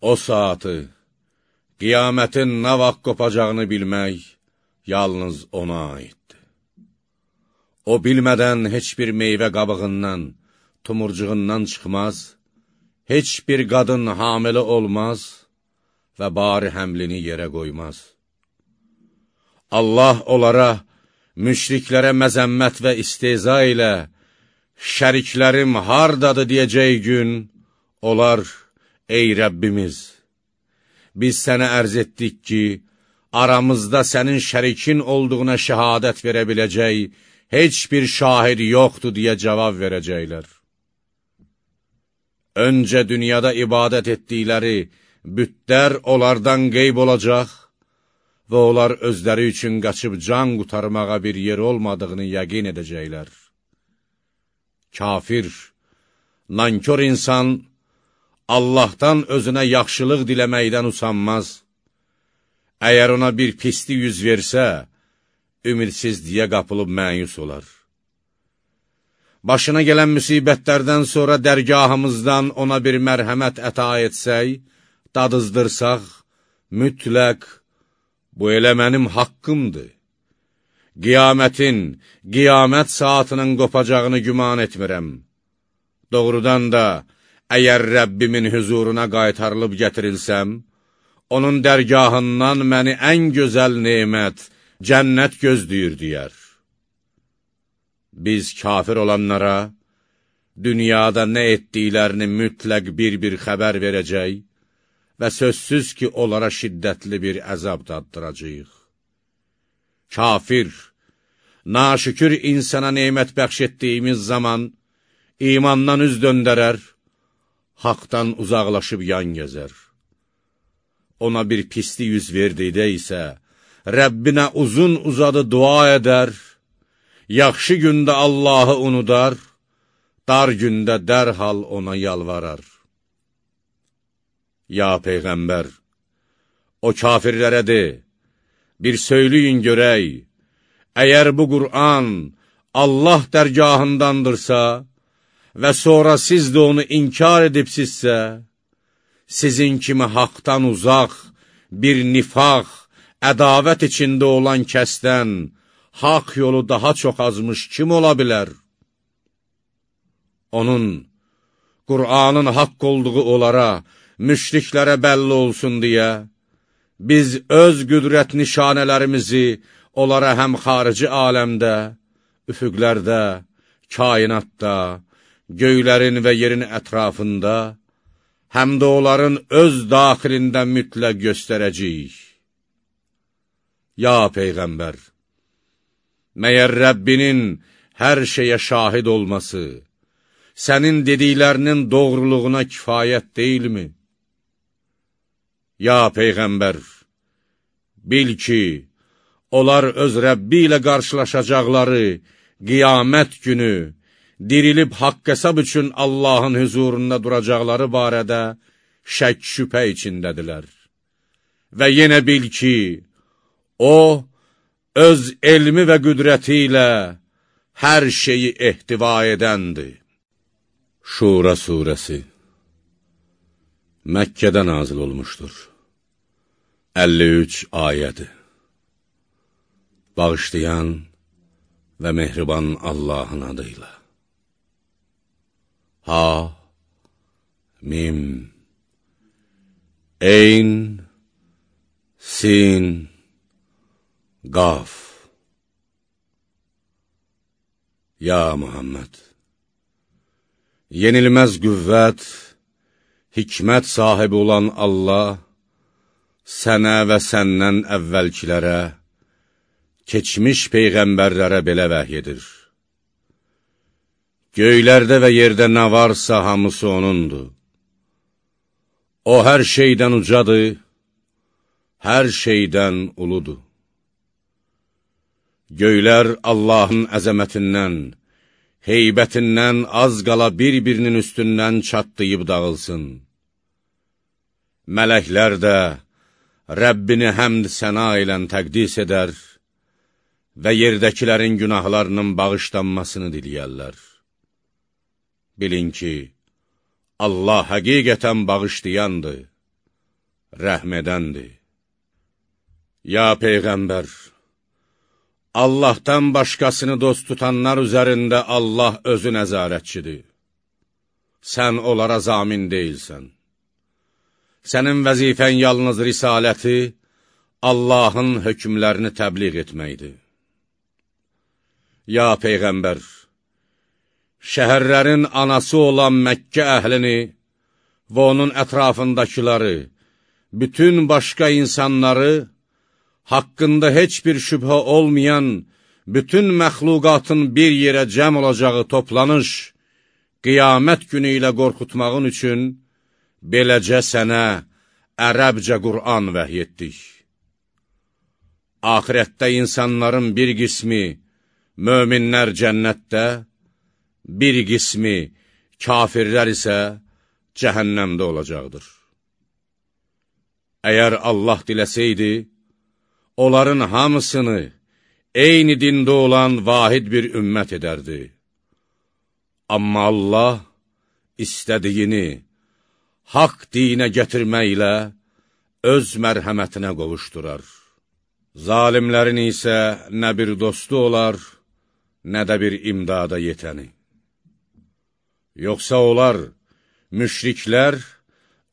O saatı, qiyamətin nə vaxt qopacağını bilmək yalnız ona aiddir. O bilmədən heç bir meyvə qabığından, tumurcuğundan çıxmaz, heç bir qadın hamilə olmaz və bari həmlini yerə qoymaz. Allah onlara, müşriklərə məzəmmət və isteza ilə, şəriklərim hardadır deyəcək gün, onlar, ey Rəbbimiz, biz sənə ərz etdik ki, aramızda sənin şərikin olduğuna şəhadət verə biləcək, heç bir şahid yoxdur deyə cavab verəcəklər. Öncə dünyada ibadət etdikləri bütlər onlardan qeyb olacaq və onlar özləri üçün qaçıb can qutarmağa bir yer olmadığını yəqin edəcəklər. Kafir, nankör insan Allahdan özünə yaxşılıq diləməkdən usanmaz. Əgər ona bir pisli yüz versə, ümidsizliyə qapılıb məyus olar. Başına gələn müsibətlərdən sonra dərgahımızdan ona bir mərhəmət əta etsək, dadızdırsaq, mütləq, bu elə mənim haqqımdır. Qiyamətin, qiyamət saatının qopacağını güman etmirəm. Doğrudan da, əgər Rəbbimin hüzuruna qaytarılıb gətirilsəm, onun dərgahından məni ən gözəl nemət, cənnət gözləyir, deyər. Biz kafir olanlara, dünyada nə etdiklərini mütləq bir-bir xəbər verəcək və sözsüz ki, onlara şiddətli bir əzab daddıracaq. Kafir, naşükür insana neymət bəxş etdiyimiz zaman imandan üz döndərər, haqdan uzaqlaşıb yan gəzər. Ona bir pisli yüz verdikdə isə, Rəbbinə uzun uzadı dua edər, yaxşı gündə Allahı unudar, dar gündə dərhal ona yalvarar. Ya Peyğəmbər, o kafirlərə de, bir söyləyin görək, əgər bu Qur'an Allah dərgahındandırsa və sonra siz də onu inkar edibsizsə, sizin kimi haqdan uzaq, bir nifaq, ədavət içində olan kəsdən haqq yolu daha çox azmış kim ola bilər? Onun, Qur'anın haqq olduğu onlara, müşriklərə bəlli olsun deyə, biz öz qüdrət nişanələrimizi onlara həm xarici aləmdə, üfüqlərdə, kainatda, göylərin və yerin ətrafında, həm də onların öz daxilində mütləq göstərəcəyik. Ya Peyğəmbər! Məyər Rəbbinin hər şeyə şahid olması, sənin dediklərinin doğruluğuna kifayət deyilmi? Ya Peyğəmbər, bil ki, onlar öz Rəbbi ilə qarşılaşacaqları qiyamət günü, dirilib haqq hesab üçün Allahın hüzurunda duracaqları barədə şək şübhə içindədirlər. Və yenə bil ki, O, öz elmi və qüdrəti ilə hər şeyi ehtiva edəndir. Şura Suresi Məkkədə nazil olmuşdur. 53 ayədi. Bağışlayan və mehriban Allahın adıyla. Ha, Mim, Eyn, Sin, Qaf Ya Muhammed Yenilməz qüvvət, hikmət sahibi olan Allah sənə və səndən əvvəlkilərə, keçmiş peyğəmbərlərə belə vəhy edir. Göylərdə və yerdə nə varsa hamısı O'nundur. O, hər şeydən ucadır, hər şeydən uludur. Göylər Allahın əzəmətindən, heybətindən az qala bir-birinin üstündən çatlayıb dağılsın. Mələklər də Rəbbini həmd səna ilə təqdis edər və yerdəkilərin günahlarının bağışlanmasını diliyərlər. Bilin ki, Allah həqiqətən bağışlayandır, rəhm edəndir. Ya Peyğəmbər, Allahdan başqasını dost tutanlar üzərində Allah özü nəzarətçidir. Sən onlara zamin deyilsən. Sənin vəzifən yalnız risaləti, Allahın hökmlərini təbliğ etməkdir. Ya Peyğəmbər, şəhərlərin anası olan Məkkə əhlini və onun ətrafındakiları, bütün başqa insanları, haqqında heç bir şübhə olmayan bütün məxluqatın bir yerə cəm olacağı toplanış, qiyamət günü ilə qorxutmağın üçün beləcə sənə ərəbcə Qur'an vəhy etdik. Ahirətdə insanların bir qismi möminlər cənnətdə, bir qismi kafirlər isə cəhənnəmdə olacaqdır. Əgər Allah diləsəydi, onların hamısını eyni dində olan vahid bir ümmət edərdi. Amma Allah istədiyini haqq dinə gətirməklə öz mərhəmətinə qovuşdurar. Zalimlərin isə nə bir dostu olar, nə də bir imdada yetəni. Yoxsa onlar, müşriklər,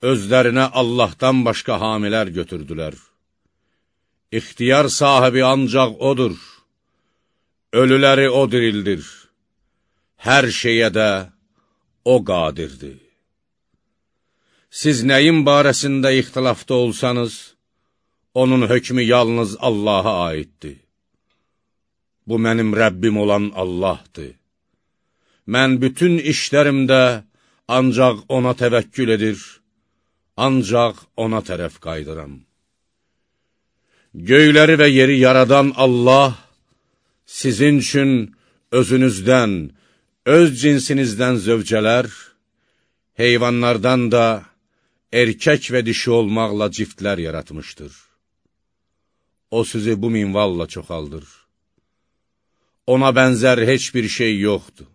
özlərinə Allahdan başqa hamilər götürdülər. İxtiyar sahibi ancaq odur, ölüləri o dirildir, hər şeyə də o qadirdir. Siz nəyin barəsində ixtilafda olsanız, onun hökmü yalnız Allaha aiddir. Bu mənim Rəbbim olan Allahdır. Mən bütün işlərimdə ancaq ona təvəkkül edir, ancaq ona tərəf qaydıram. Göyləri və yeri yaradan Allah sizin üçün özünüzdən, öz cinsinizdən zövcələr, heyvanlardan da erkək və dişi olmaqla ciftlər yaratmışdır. O sizi bu minvalla çoxaldır. Ona bənzər heç bir şey yoxdur.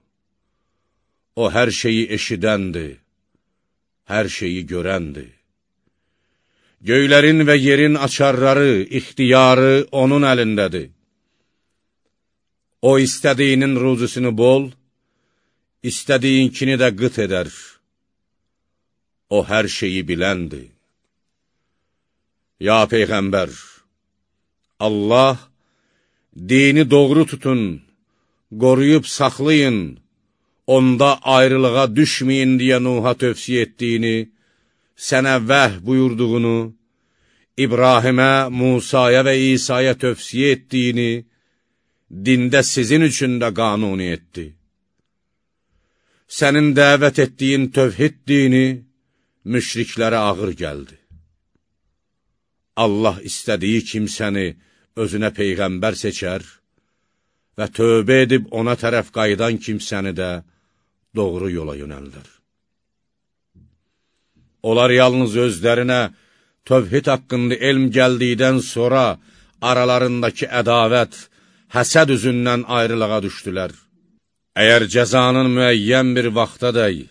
O hər şeyi eşidəndir, hər şeyi görəndir. Göylərin və yerin açarları, ixtiyarı onun əlindədir. O istədiyinin ruzusunu bol, istədiyinkini də qıt edər. O hər şeyi biləndir. Ya Peyğəmbər, Allah, dini doğru tutun, qoruyub saxlayın, onda ayrılığa düşməyin deyə Nuh'a tövsiyə etdiyini, sənə vəh buyurduğunu, İbrahimə, Musaya və İsa'ya tövsiyə etdiyini, dində sizin üçün də qanuni etdi. Sənin dəvət etdiyin tövhid dini müşriklərə ağır gəldi. Allah istədiyi kimsəni özünə peyğəmbər seçər və tövbə edib ona tərəf qayıdan kimsəni də doğru yola yönəldir. Onlar yalnız özlərinə tövhid haqqında elm gəldikdən sonra aralarındakı ədavət, həsəd üzündən ayrılığa düşdülər. Əgər cəzanın müəyyən bir vaxta dəy,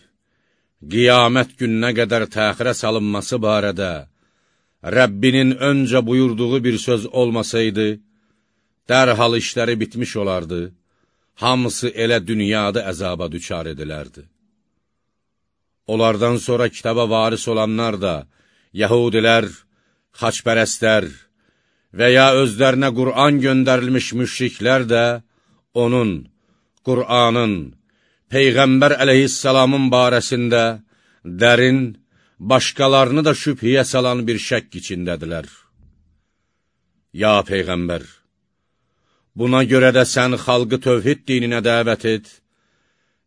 qiyamət gününə qədər təxirə salınması barədə Rəbbinin öncə buyurduğu bir söz olmasaydı, dərhal işləri bitmiş olardı, hamısı elə dünyada əzaba düçar edilərdi. Onlardan sonra kitaba varis olanlar da, yəhudilər, xaçpərəstlər və ya özlərinə Qur'an göndərilmiş müşriklər də onun, Qur'anın, Peyğəmbər əleyhissalamın barəsində dərin, başqalarını da şübhiyə salan bir şəkk içindədilər. Ya Peyğəmbər! Buna görə də sən xalqı tövhid dininə dəvət et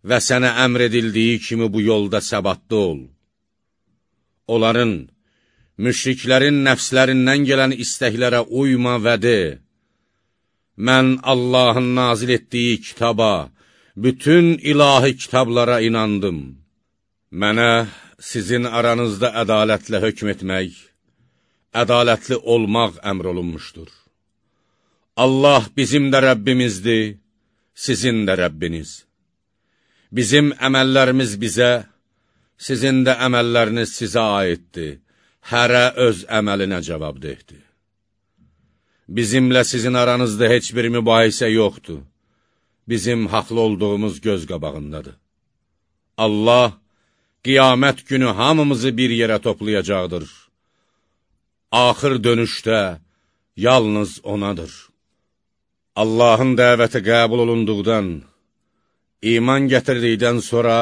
və sənə əmr edildiyi kimi bu yolda səbatlı ol. Onların, müşriklərin nəfslərindən gələn istəklərə uyma və de, mən Allahın nazil etdiyi kitaba, bütün ilahi kitablara inandım. Mənə sizin aranızda ədalətlə hökm etmək, ədalətli olmaq əmr olunmuşdur. Allah bizim də Rəbbimizdir, sizin də Rəbbiniz. Bizim əməllərimiz bizə, sizin də əməlləriniz sizə aiddir. hərə öz əməlinə cavabdehdir. Bizimlə sizin aranızda heç bir mübahisə yoxdur. Bizim haqlı olduğumuz göz qabağındadır. Allah qiyamət günü hamımızı bir yerə toplayacaqdır. Axır dönüşdə yalnız onadır. Allahın dəvəti qəbul olunduqdan, iman gətirdikdən sonra,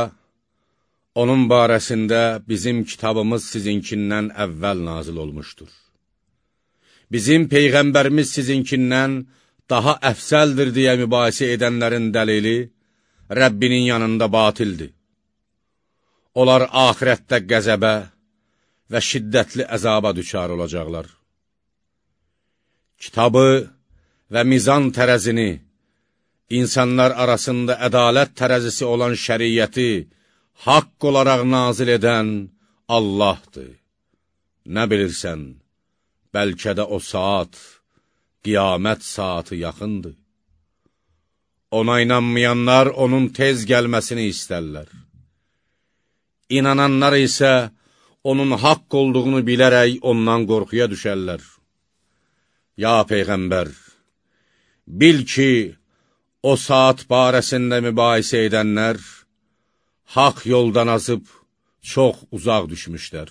onun barəsində bizim kitabımız sizinkindən əvvəl nazil olmuşdur. Bizim Peyğəmbərimiz sizinkindən daha əfsəldir deyə mübahisə edənlərin dəlili Rəbbinin yanında batildir. Onlar ahirətdə qəzəbə və şiddətli əzaba düçar olacaqlar. Kitabı və mizan tərəzini, insanlar arasında ədalət tərəzisi olan şəriyyəti haqq olaraq nazil edən Allahdır. Nə bilirsən, bəlkə də o saat, qiyamət saatı yaxındır. Ona inanmayanlar onun tez gəlməsini istərlər. İnananlar isə onun haqq olduğunu bilərək ondan qorxuya düşərlər. Ya Peyğəmbər, bil ki, o saat barəsində mübahisə edənlər, haqq yoldan azıb çox uzaq düşmüşlər.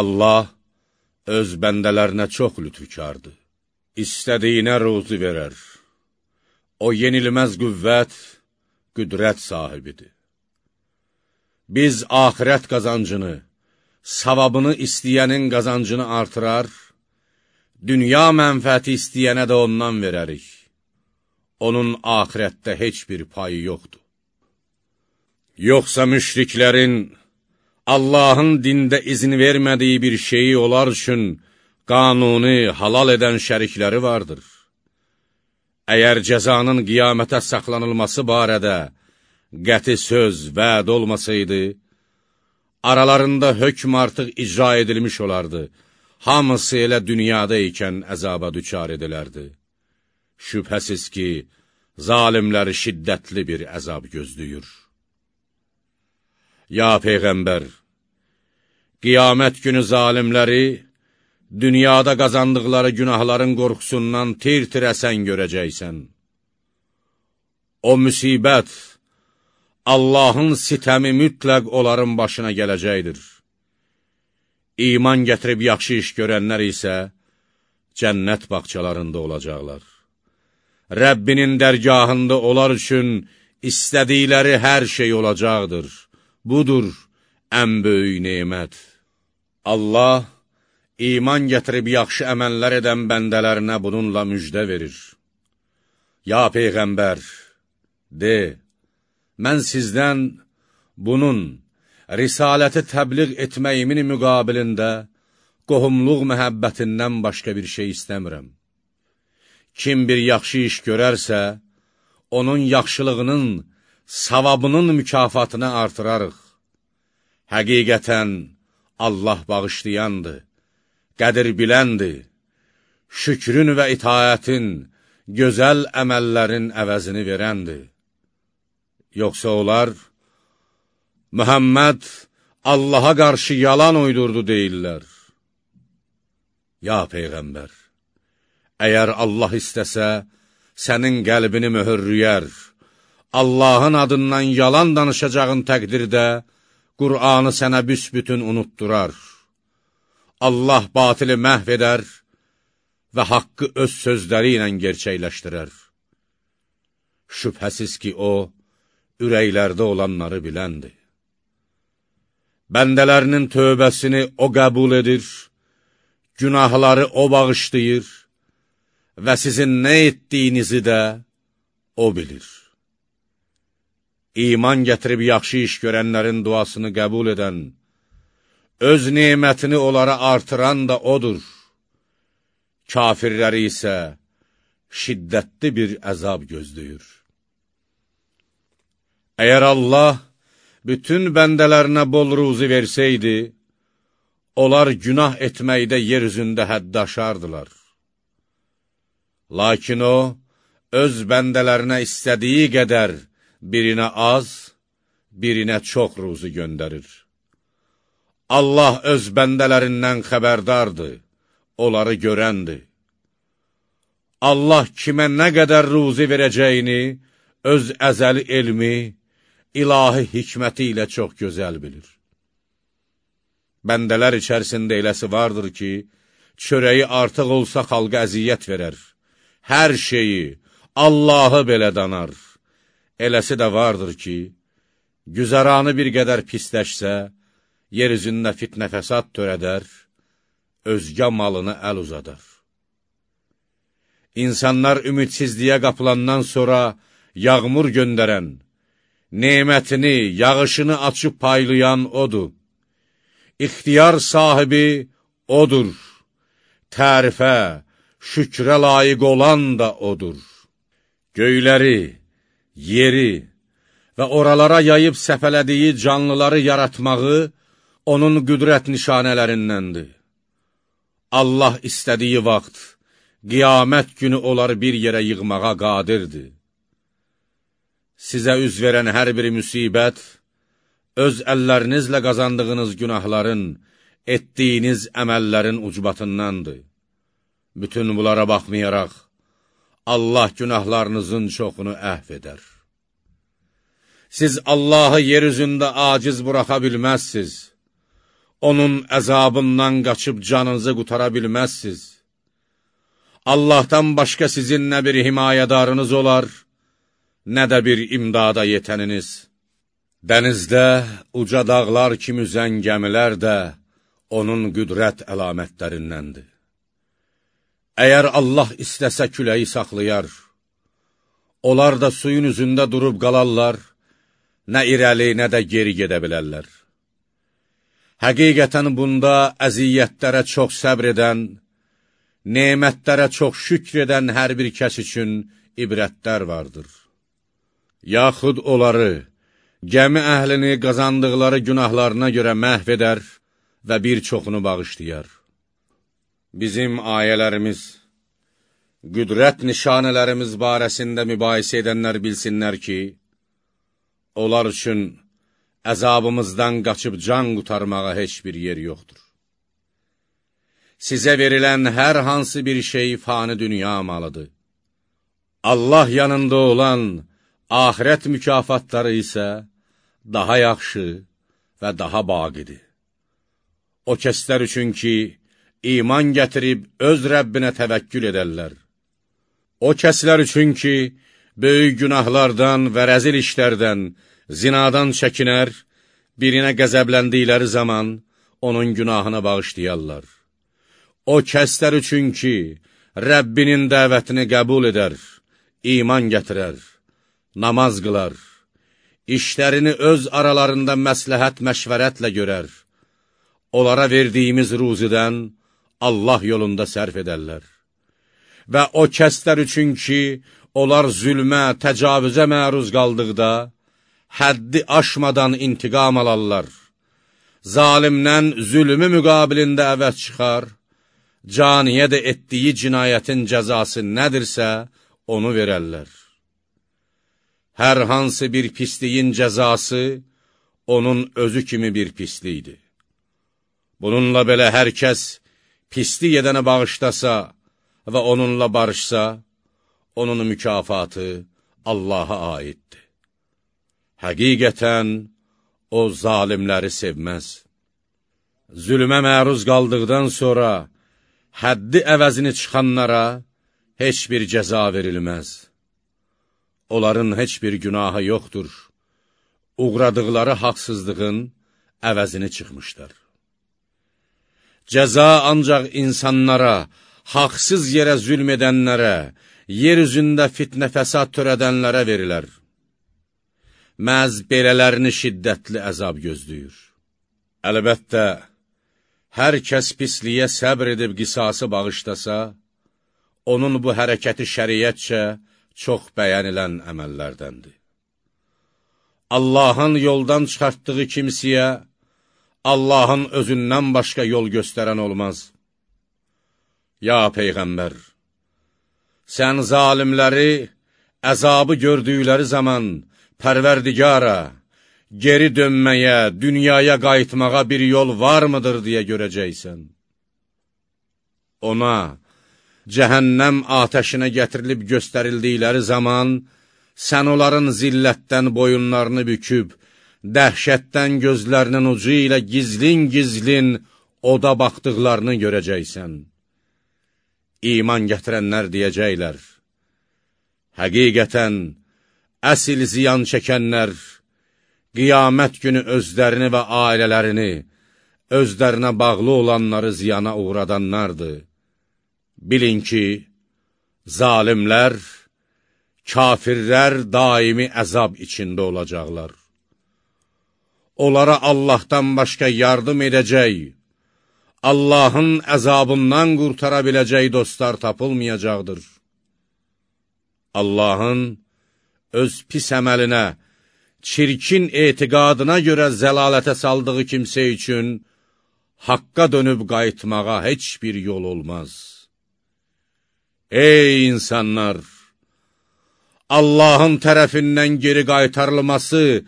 Allah öz bəndələrinə çox lütfükardır. İstədiyinə ruzu verər. O yenilməz qüvvət, qüdrət sahibidir. Biz ahirət qazancını, savabını istəyənin qazancını artırar, dünya mənfəti istəyənə də ondan verərik. Onun ahirətdə heç bir payı yoxdur. Yoxsa müşriklərin, Allahın dində izin vermədiyi bir şeyi onlar üçün qanuni, halal edən şərikləri vardır. Əgər cəzanın qiyamətə saxlanılması barədə qəti söz, vəd olmasaydı, aralarında hökm artıq icra edilmiş olardı, hamısı elə dünyada ikən əzaba düçar edilərdi. Şübhəsiz ki, zalimləri şiddətli bir əzab gözləyir. Ya Peyğəmbər, qiyamət günü zalimləri, dünyada qazandıqları günahların qorxusundan tir-tirəsən görəcəksən. O müsibət, Allahın sitəmi mütləq onların başına gələcəkdir. İman gətirib yaxşı iş görənlər isə cənnət bağçalarında olacaqlar. Rəbbinin dərgahında onlar üçün istədikləri hər şey olacaqdır. Budur ən böyük neymət. Allah iman gətirib yaxşı əməllər edən bəndələrinə bununla müjdə verir. Ya Peyğəmbər, de, mən sizdən bunun, risaləti təbliğ etməyimin müqabilində qohumluq məhəbbətindən başqa bir şey istəmirəm. Kim bir yaxşı iş görərsə, onun yaxşılığının, savabının mükafatını artırarıq. Həqiqətən, Allah bağışlayandır, qədir biləndir, şükrün və itaətin, gözəl əməllərin əvəzini verəndir. Yoxsa onlar, Mühəmməd Allaha qarşı yalan uydurdu deyirlər. Ya Peyğəmbər, əgər Allah istəsə, sənin qəlbini möhürrüyər, Allahın adından yalan danışacağın təqdirdə, Qur'anı sənə büsbütün unutdurar. Allah batili məhv edər və haqqı öz sözləri ilə gerçəkləşdirər. Şübhəsiz ki, o, ürəklərdə olanları biləndir. Bəndələrinin tövbəsini o qəbul edir, günahları o bağışlayır və sizin nə etdiyinizi də o bilir. İman gətirib yaxşı iş görənlərin duasını qəbul edən, öz nemətini onlara artıran da odur. Kafirləri isə şiddətli bir əzab gözləyir. Əgər Allah bütün bəndələrinə bol ruzi versəydi, onlar günah etməkdə yer üzündə hədd aşardılar. Lakin o, öz bəndələrinə istədiyi qədər birinə az, birinə çox ruzu göndərir. Allah öz bəndələrindən xəbərdardır, onları görəndir. Allah kimə nə qədər ruzi verəcəyini öz əzəli elmi, ilahi hikməti ilə çox gözəl bilir. Bəndələr içərisində eləsi vardır ki, çörəyi artıq olsa xalqa əziyyət verər. Hər şeyi, Allahı belə danar. Eləsi də vardır ki, güzəranı bir qədər pisləşsə, yer üzündə fitnə fəsad törədər, özgə malını əl uzadar. İnsanlar ümidsizliyə qapılandan sonra yağmur göndərən, nemətini, yağışını açıb paylayan odur. İxtiyar sahibi odur. Tərifə, şükrə layiq olan da odur. Göyləri, yeri və oralara yayıb səfələdiyi canlıları yaratmağı onun qüdrət nişanələrindəndir. Allah istədiyi vaxt, qiyamət günü onları bir yerə yığmağa qadirdir. Sizə üz verən hər bir müsibət, öz əllərinizlə qazandığınız günahların, etdiyiniz əməllərin ucbatındandır. Bütün bunlara baxmayaraq, Allah günahlarınızın çoxunu əhv edər. Siz Allahı yer üzündə aciz buraxa bilməzsiz onun əzabından qaçıb canınızı qutara bilməzsiz. Allahdan başqa sizin nə bir himayədarınız olar, nə də bir imdada yetəniniz. Dənizdə uca dağlar kimi üzən gəmilər də onun qüdrət əlamətlərindəndir. Əgər Allah istəsə küləyi saxlayar, onlar da suyun üzündə durub qalarlar, nə irəli, nə də geri gedə bilərlər. Həqiqətən bunda əziyyətlərə çox səbr edən, nemətlərə çox şükr edən hər bir kəs üçün ibrətlər vardır. Yaxud onları, gəmi əhlini qazandıqları günahlarına görə məhv edər və bir çoxunu bağışlayar. Bizim ayələrimiz, qüdrət nişanələrimiz barəsində mübahisə edənlər bilsinlər ki, onlar üçün əzabımızdan qaçıb can qutarmağa heç bir yer yoxdur. Sizə verilən hər hansı bir şey fani dünya malıdır. Allah yanında olan ahirət mükafatları isə daha yaxşı və daha baqidir. O kəslər üçün ki, iman gətirib öz Rəbbinə təvəkkül edərlər. O kəslər üçün ki, böyük günahlardan və rəzil işlərdən, zinadan çəkinər, birinə qəzəbləndikləri zaman onun günahına bağışlayarlar. O kəslər üçün ki, Rəbbinin dəvətini qəbul edər, iman gətirər, namaz qılar, işlərini öz aralarında məsləhət məşvərətlə görər, onlara verdiyimiz ruzidən Allah yolunda sərf edərlər. Və o kəslər üçün ki, onlar zülmə, təcavüzə məruz qaldıqda, həddi aşmadan intiqam alarlar. Zalimdən zülmü müqabilində əvəz çıxar, caniyə də etdiyi cinayətin cəzası nədirsə, onu verərlər. Hər hansı bir pisliyin cəzası onun özü kimi bir pislikdir. Bununla belə hər kəs pislik edənə bağışlasa və onunla barışsa, onun mükafatı Allaha aiddir. Həqiqətən, o zalimləri sevməz. Zülmə məruz qaldıqdan sonra, həddi əvəzini çıxanlara heç bir cəza verilməz. Onların heç bir günahı yoxdur. Uğradıqları haqsızlığın əvəzini çıxmışlar. Cəza ancaq insanlara, haqsız yerə zülm edənlərə, yer üzündə fitnə fəsad törədənlərə verilər məhz belələrini şiddətli əzab gözləyir. Əlbəttə, hər kəs pisliyə səbr edib qisası bağışlasa, onun bu hərəkəti şəriyyətcə çox bəyənilən əməllərdəndir. Allahın yoldan çıxartdığı kimsiyə, Allahın özündən başqa yol göstərən olmaz. Ya Peyğəmbər, sən zalimləri əzabı gördükləri zaman, Pərverdigara, geri dönməyə, dünyaya qayıtmağa bir yol varmıdır deyə görəcəksən. Ona, cəhənnəm atəşinə gətirilib göstərildikləri zaman, sən onların zillətdən boyunlarını büküb, dəhşətdən gözlərinin ucu ilə gizlin-gizlin oda baxdıqlarını görəcəksən. İman gətirənlər deyəcəklər, həqiqətən, əsil ziyan çəkənlər, qiyamət günü özlərini və ailələrini, özlərinə bağlı olanları ziyana uğradanlardır. Bilin ki, zalimlər, kafirlər daimi əzab içində olacaqlar. Onlara Allahdan başqa yardım edəcək, Allahın əzabından qurtara biləcək dostlar tapılmayacaqdır. Allahın öz pis əməlinə, çirkin etiqadına görə zəlalətə saldığı kimsə üçün haqqa dönüb qayıtmağa heç bir yol olmaz. Ey insanlar! Allahın tərəfindən geri qaytarılması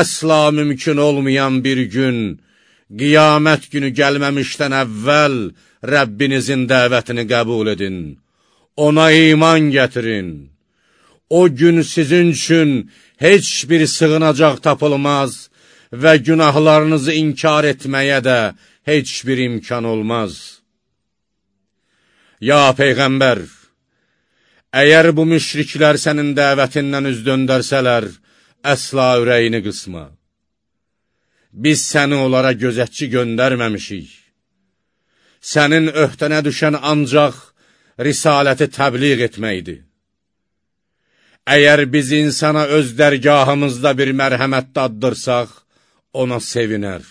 əsla mümkün olmayan bir gün, qiyamət günü gəlməmişdən əvvəl Rəbbinizin dəvətini qəbul edin, ona iman gətirin. O gün sizin üçün heç bir sığınacaq tapılmaz və günahlarınızı inkar etməyə də heç bir imkan olmaz. Ya Peyğəmbər, əgər bu müşriklər sənin dəvətindən üz döndərsələr, əsla ürəyini qısma. Biz səni onlara gözətçi göndərməmişik. Sənin öhdənə düşən ancaq risaləti təbliğ etməkdir. Əgər biz insana öz dərgahımızda bir mərhəmət daddırsaq, ona sevinər.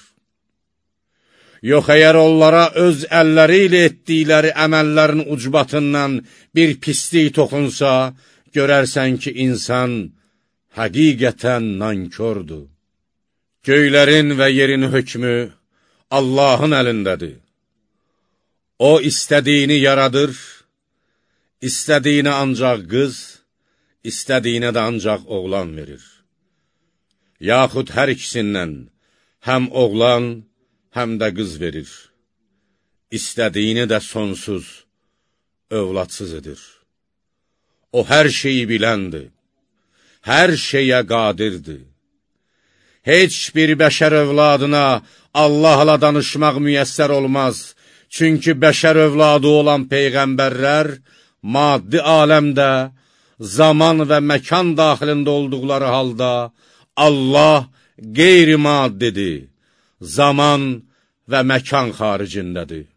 Yox, əgər onlara öz əlləri ilə etdikləri əməllərin ucbatından bir pislik toxunsa, görərsən ki, insan həqiqətən nankördür. Göylərin və yerin hökmü Allahın əlindədir. O, istədiyini yaradır, istədiyini ancaq qız, istədiyinə də ancaq oğlan verir. Yaxud hər ikisindən həm oğlan, həm də qız verir. İstədiyini də sonsuz, övladsız edir. O, hər şeyi biləndir, hər şeyə qadirdir. Heç bir bəşər övladına Allahla danışmaq müyəssər olmaz, çünki bəşər övladı olan Peyğəmbərlər maddi aləmdə, zaman və məkan daxilində olduqları halda Allah qeyri-maddidir, zaman və məkan xaricindədir.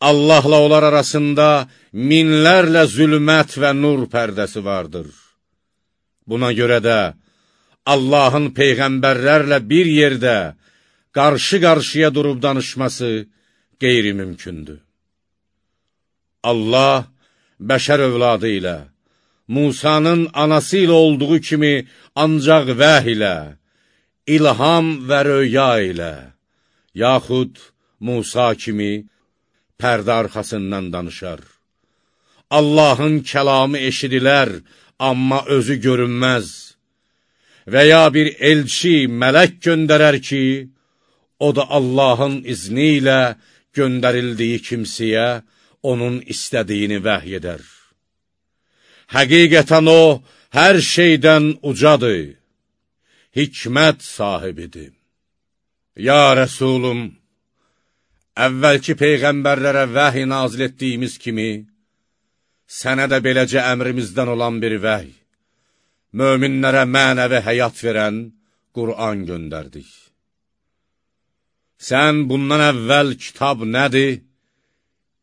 Allahla onlar arasında minlərlə zülmət və nur pərdəsi vardır. Buna görə də Allahın peyğəmbərlərlə bir yerdə qarşı-qarşıya durub danışması qeyri-mümkündür. Allah bəşər övladı ilə, Musanın anası ilə olduğu kimi ancaq vəh ilə, ilham və röya ilə, yaxud Musa kimi pərdə arxasından danışar. Allahın kəlamı eşidilər, amma özü görünməz və ya bir elçi, mələk göndərər ki, o da Allahın izni ilə göndərildiyi kimsəyə, onun istədiyini vəhy edər. Həqiqətən o, hər şeydən ucadır, hikmət sahibidir. Ya Rəsulum, əvvəlki Peyğəmbərlərə vəhy nazil etdiyimiz kimi, sənə də beləcə əmrimizdən olan bir vəhy, möminlərə mənəvi həyat verən Qur'an göndərdik. Sən bundan əvvəl kitab nədir?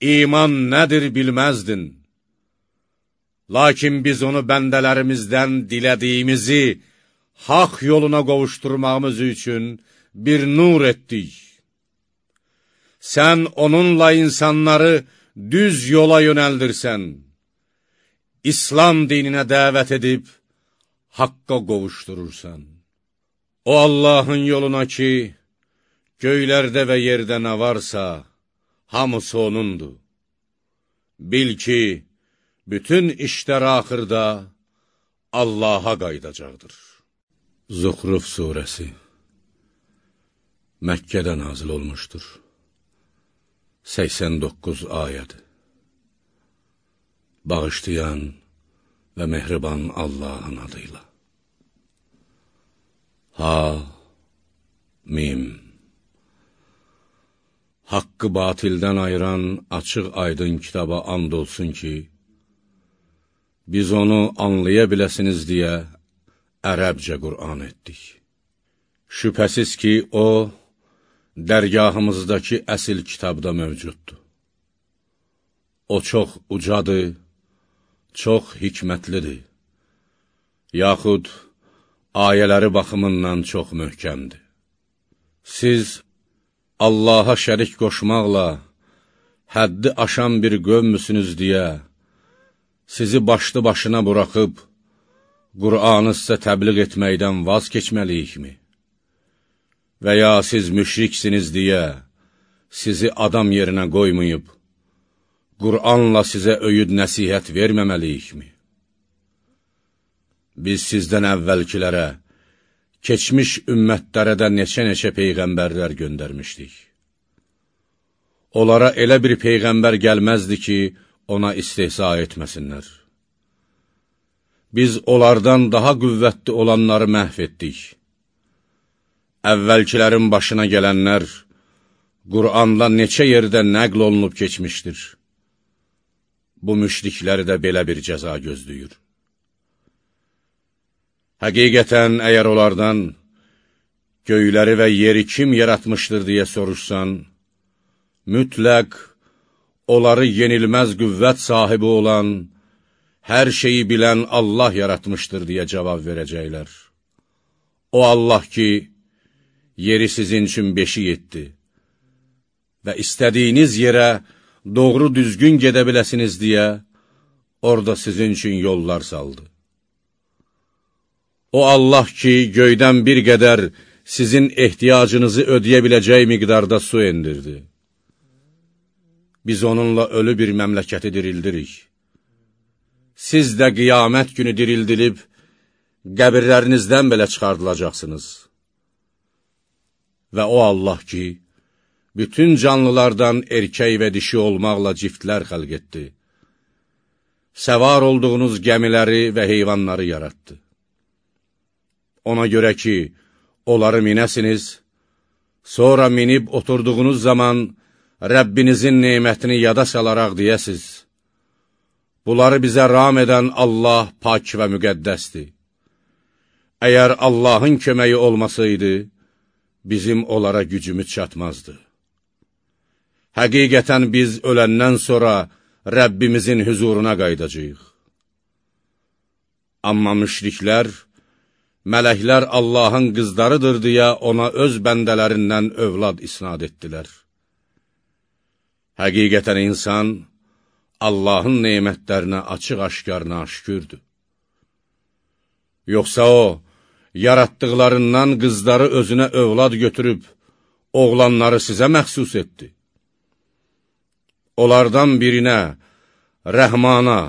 iman nədir bilməzdin. Lakin biz onu bəndələrimizdən dilədiyimizi haq yoluna qovuşturmağımız üçün bir nur etdik. Sən onunla insanları düz yola yönəldirsən, İslam dininə dəvət edib, haqqa qovuşdurursan. O Allahın yoluna ki, göylərdə və yerdə nə varsa, hamısı onundur. Bil ki, bütün işlər axırda Allaha qaydacaqdır. Zuxruf Suresi Məkkədə nazil olmuşdur. 89 ayəd Bağışlayan və mehriban Allahın adıyla. Ha, mim Haqqı batildən ayıran açıq aydın kitaba and olsun ki, biz onu anlaya biləsiniz deyə ərəbcə Qur'an etdik. Şübhəsiz ki, o, dərgahımızdakı əsil kitabda mövcuddur. O çox ucadır, çox hikmətlidir, yaxud ayələri baxımından çox möhkəmdir. Siz Allaha şərik qoşmaqla həddi aşan bir qövmüsünüz deyə, sizi başlı başına buraxıb, Qur'anı sizə təbliğ etməkdən vaz keçməliyikmi? Və ya siz müşriksiniz deyə, sizi adam yerinə qoymayıb, Qur'anla sizə öyüd nəsihət verməməliyikmi? Biz sizdən əvvəlkilərə, keçmiş ümmətlərə də neçə-neçə peyğəmbərlər göndərmişdik. Onlara elə bir peyğəmbər gəlməzdi ki, ona istehsa etməsinlər. Biz onlardan daha qüvvətli olanları məhv etdik. Əvvəlkilərin başına gələnlər, Quranda neçə yerdə nəql olunub keçmişdir. Bu müşrikləri də belə bir cəza gözləyir. Həqiqətən, əgər onlardan göyləri və yeri kim yaratmışdır deyə soruşsan, mütləq onları yenilməz qüvvət sahibi olan, hər şeyi bilən Allah yaratmışdır deyə cavab verəcəklər. O Allah ki, yeri sizin üçün beşik etdi və istədiyiniz yerə doğru düzgün gedə biləsiniz deyə, orada sizin üçün yollar saldı. O Allah ki, göydən bir qədər sizin ehtiyacınızı ödeyə biləcək miqdarda su endirdi. Biz onunla ölü bir məmləkəti dirildirik siz də qiyamət günü dirildilib, qəbirlərinizdən belə çıxardılacaqsınız. Və o Allah ki, bütün canlılardan erkək və dişi olmaqla ciftlər xəlq etdi. Səvar olduğunuz gəmiləri və heyvanları yaratdı. Ona görə ki, onları minəsiniz, sonra minib oturduğunuz zaman Rəbbinizin neymətini yada salaraq deyəsiz, Bunları bizə ram edən Allah pak və müqəddəsdir. Əgər Allahın köməyi olmasaydı, bizim onlara gücümüz çatmazdı. Həqiqətən biz öləndən sonra Rəbbimizin hüzuruna qaydacaq. Amma müşriklər, mələklər Allahın qızlarıdır deyə ona öz bəndələrindən övlad isnad etdilər. Həqiqətən insan, Allahın neymətlərinə açıq-aşkarına aşkürdür. Yoxsa o, yaratdıqlarından qızları özünə övlad götürüb, oğlanları sizə məxsus etdi. Onlardan birinə, Rəhmana,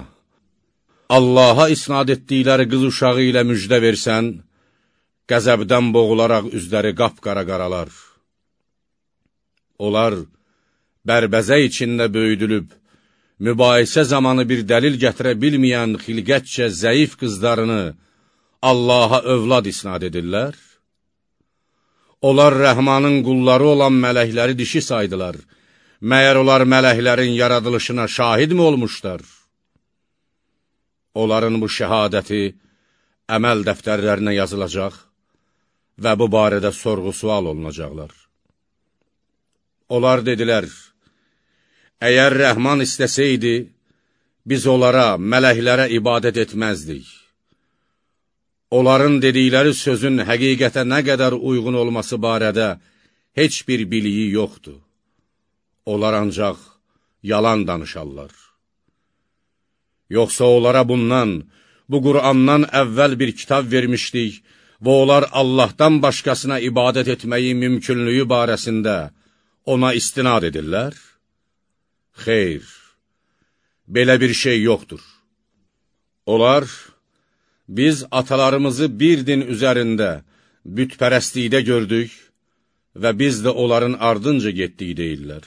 Allaha isnad etdikləri qız uşağı ilə müjdə versən, qəzəbdən boğularaq üzləri qapqara qaralar. Onlar bərbəzə içində böyüdülüb, mübahisə zamanı bir dəlil gətirə bilməyən xilqətcə zəif qızlarını Allaha övlad isnad edirlər? Onlar rəhmanın qulları olan mələkləri dişi saydılar. Məyər onlar mələklərin yaradılışına şahidmi olmuşlar? Onların bu şəhadəti əməl dəftərlərinə yazılacaq və bu barədə sorğu-sual olunacaqlar. Onlar dedilər, Əgər rəhman istəsəydi, biz onlara, mələklərə ibadət etməzdik. Onların dedikləri sözün həqiqətə nə qədər uyğun olması barədə heç bir biliyi yoxdur. Onlar ancaq yalan danışarlar. Yoxsa onlara bundan, bu Qur'andan əvvəl bir kitab vermişdik və onlar Allahdan başqasına ibadət etməyi mümkünlüyü barəsində ona istinad edirlər? Xeyr, belə bir şey yoxdur. Onlar, biz atalarımızı bir din üzərində, bütpərəstlikdə gördük və biz də onların ardınca getdik deyirlər.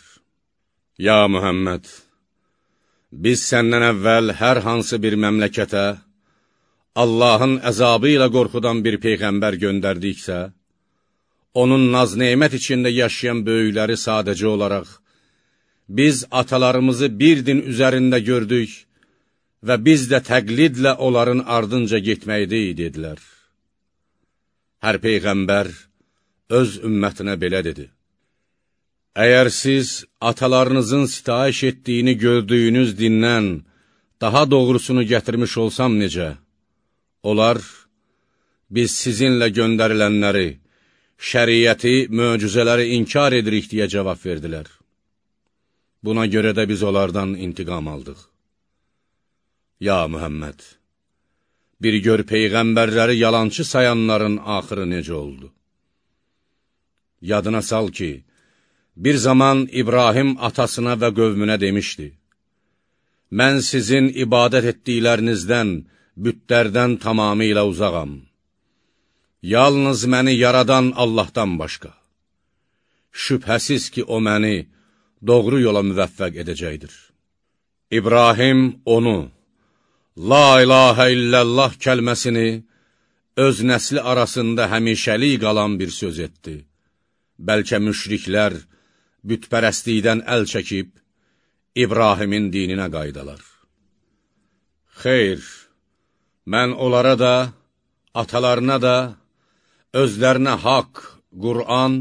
Ya Mühəmməd, biz səndən əvvəl hər hansı bir məmləkətə Allahın əzabı ilə qorxudan bir peyğəmbər göndərdiksə, onun naz-neymət içində yaşayan böyükləri sadəcə olaraq, biz atalarımızı bir din üzərində gördük və biz də təqlidlə onların ardınca getməkdəyik, dedilər. Hər peyğəmbər öz ümmətinə belə dedi. Əgər siz atalarınızın sitayiş etdiyini gördüyünüz dindən daha doğrusunu gətirmiş olsam necə? Onlar, biz sizinlə göndərilənləri, şəriyyəti, möcüzələri inkar edirik deyə cavab verdilər. Buna görə də biz onlardan intiqam aldıq. Ya Mühəmməd! Bir gör peyğəmbərləri yalançı sayanların axırı necə oldu? Yadına sal ki, bir zaman İbrahim atasına və qövmünə demişdi, Mən sizin ibadət etdiklərinizdən, bütlərdən tamamilə uzağam. Yalnız məni yaradan Allahdan başqa. Şübhəsiz ki, o məni doğru yola müvəffəq edəcəkdir. İbrahim onu, La ilahə illəllah kəlməsini öz nəsli arasında həmişəlik qalan bir söz etdi. Bəlkə müşriklər bütpərəstlikdən əl çəkib, İbrahimin dininə qaydalar. Xeyr, mən onlara da, atalarına da, özlərinə haqq, Qur'an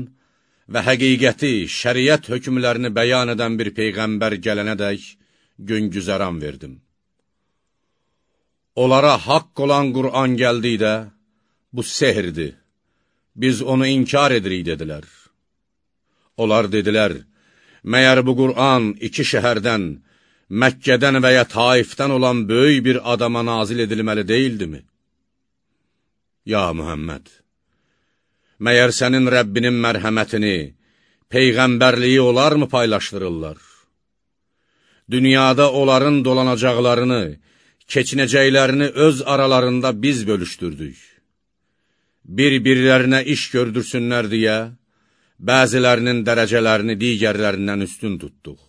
və həqiqəti, şəriət hökmlərini bəyan edən bir Peyğəmbər gələnədək gün güzəran verdim. Onlara haqq olan Qur'an gəldikdə, bu sehirdir, biz onu inkar edirik, dedilər. Onlar dedilər, məyər bu Qur'an iki şəhərdən, Məkkədən və ya Taifdən olan böyük bir adama nazil edilməli deyildimi? Ya Mühəmməd, məyər sənin Rəbbinin mərhəmətini, Peyğəmbərliyi onlar mı paylaşdırırlar? Dünyada onların dolanacaqlarını, keçinəcəklərini öz aralarında biz bölüşdürdük. Bir-birlərinə iş gördürsünlər deyə, bəzilərinin dərəcələrini digərlərindən üstün tutduq.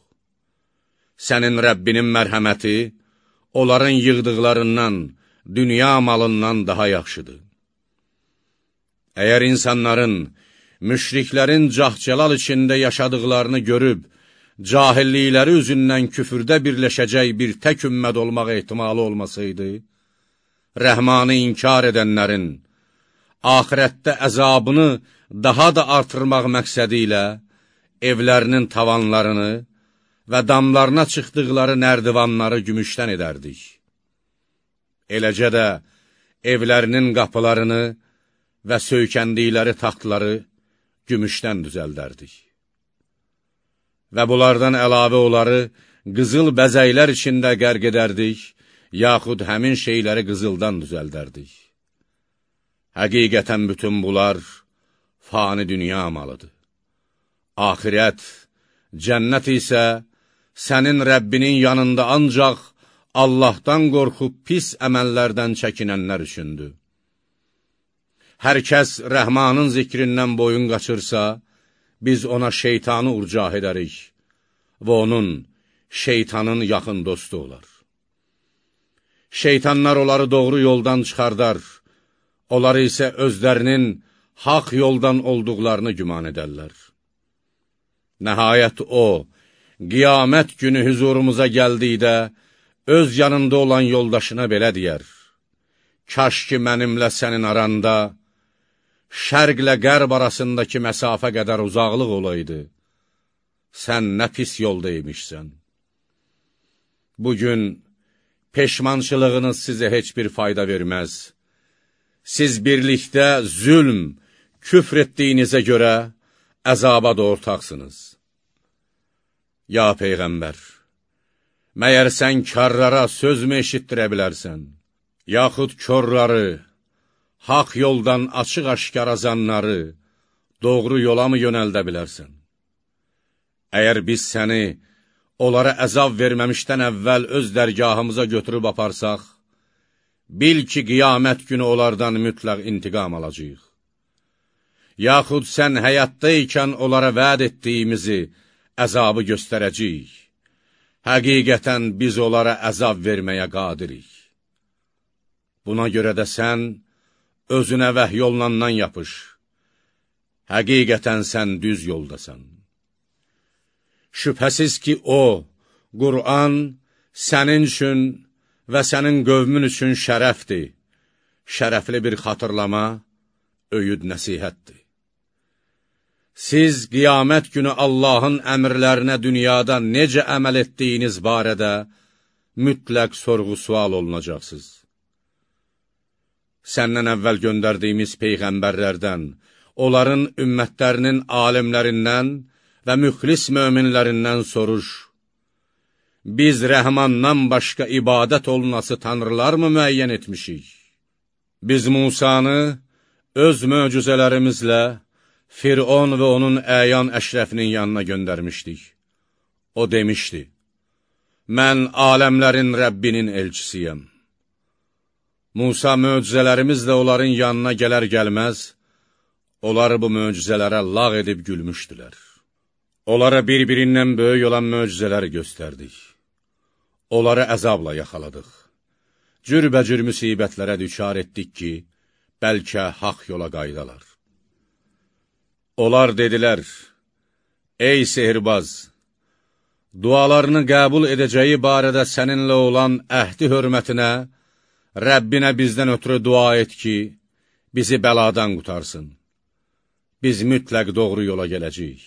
Sənin Rəbbinin mərhəməti, onların yığdıqlarından, dünya malından daha yaxşıdır. Əgər insanların, müşriklərin cahcəlal içində yaşadıqlarını görüb, cahillikləri üzündən küfürdə birləşəcək bir tək ümməd olmaq ehtimalı olmasaydı, rəhmanı inkar edənlərin, ahirətdə əzabını daha da artırmaq məqsədi ilə evlərinin tavanlarını və damlarına çıxdıqları nərdivanları gümüşdən edərdik. Eləcə də evlərinin qapılarını və söykəndikləri taxtları gümüşdən düzəldərdik və bunlardan əlavə onları qızıl bəzəklər içində qərq edərdik, yaxud həmin şeyləri qızıldan düzəldərdik. Həqiqətən bütün bunlar fani dünya malıdır. Ahirət, cənnət isə sənin Rəbbinin yanında ancaq Allahdan qorxub pis əməllərdən çəkinənlər üçündür. Hər kəs rəhmanın zikrindən boyun qaçırsa, biz ona şeytanı urcah edərik və onun, şeytanın yaxın dostu olar. Şeytanlar onları doğru yoldan çıxardar, onları isə özlərinin haq yoldan olduqlarını güman edərlər. Nəhayət o, qiyamət günü hüzurumuza gəldikdə, öz yanında olan yoldaşına belə deyər, Kaş ki, mənimlə sənin aranda, şərqlə qərb arasındakı məsafə qədər uzaqlıq olaydı, sən nə pis yolda imişsən. Bugün peşmançılığınız sizə heç bir fayda verməz. Siz birlikdə zülm, küfr etdiyinizə görə əzaba da ortaqsınız. Ya Peyğəmbər, məyər sən karlara sözmü eşitdirə bilərsən, yaxud körları, haq yoldan açıq-aşkar azanları doğru yola mı yönəldə bilərsən? Əgər biz səni onlara əzab verməmişdən əvvəl öz dərgahımıza götürüb aparsaq, bil ki, qiyamət günü onlardan mütləq intiqam alacaq. yaxud sən həyatda ikən onlara vəd etdiyimizi əzabı göstərəcəyik. Həqiqətən biz onlara əzab verməyə qadirik. Buna görə də sən özünə vəhy yolundan yapış. Həqiqətən sən düz yoldasan. Şübhəsiz ki, o, Qur'an sənin üçün və sənin qövmün üçün şərəfdir, şərəfli bir xatırlama, öyüd nəsihətdir. Siz qiyamət günü Allahın əmrlərinə dünyada necə əməl etdiyiniz barədə mütləq sorğu-sual olunacaqsınız. Səndən əvvəl göndərdiyimiz peyğəmbərlərdən, onların ümmətlərinin alimlərindən və müxlis möminlərindən soruş. Biz rəhmandan başqa ibadət olunası tanrılar mı müəyyən etmişik? Biz Musanı öz möcüzələrimizlə Firon və onun əyan əşrəfinin yanına göndərmişdik. O demişdi, mən aləmlərin Rəbbinin elçisiyəm. Musa möcüzələrimizlə onların yanına gələr gəlməz, onlar bu möcüzələrə lağ edib gülmüşdülər. Onlara bir-birindən böyük olan möcüzələri göstərdik. Onları əzabla yaxaladıq. Cürbəcür müsibətlərə düçar etdik ki, bəlkə haq yola qaydalar. Onlar dedilər, Ey sehirbaz, dualarını qəbul edəcəyi barədə səninlə olan əhdi hörmətinə, Rəbbinə bizdən ötürü dua et ki, bizi bəladan qutarsın. Biz mütləq doğru yola gələcəyik.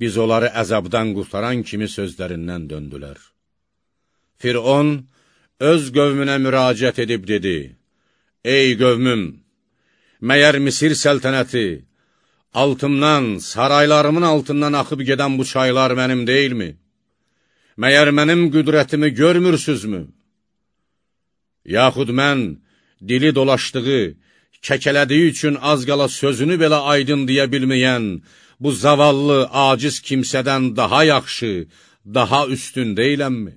Biz onları əzabdan qurtaran kimi sözlərindən döndülər. Firon öz qövmünə müraciət edib dedi, Ey qövmüm, məyər Misir səltənəti, Altımdan, saraylarımın altından axıb gedən bu çaylar mənim deyilmi? Məyər mənim qüdrətimi görmürsüzmü? Yaxud mən dili dolaşdığı, kəkələdiyi üçün az qala sözünü belə aydın deyə bilməyən, bu zavallı, aciz kimsədən daha yaxşı, daha üstün deyiləmmi?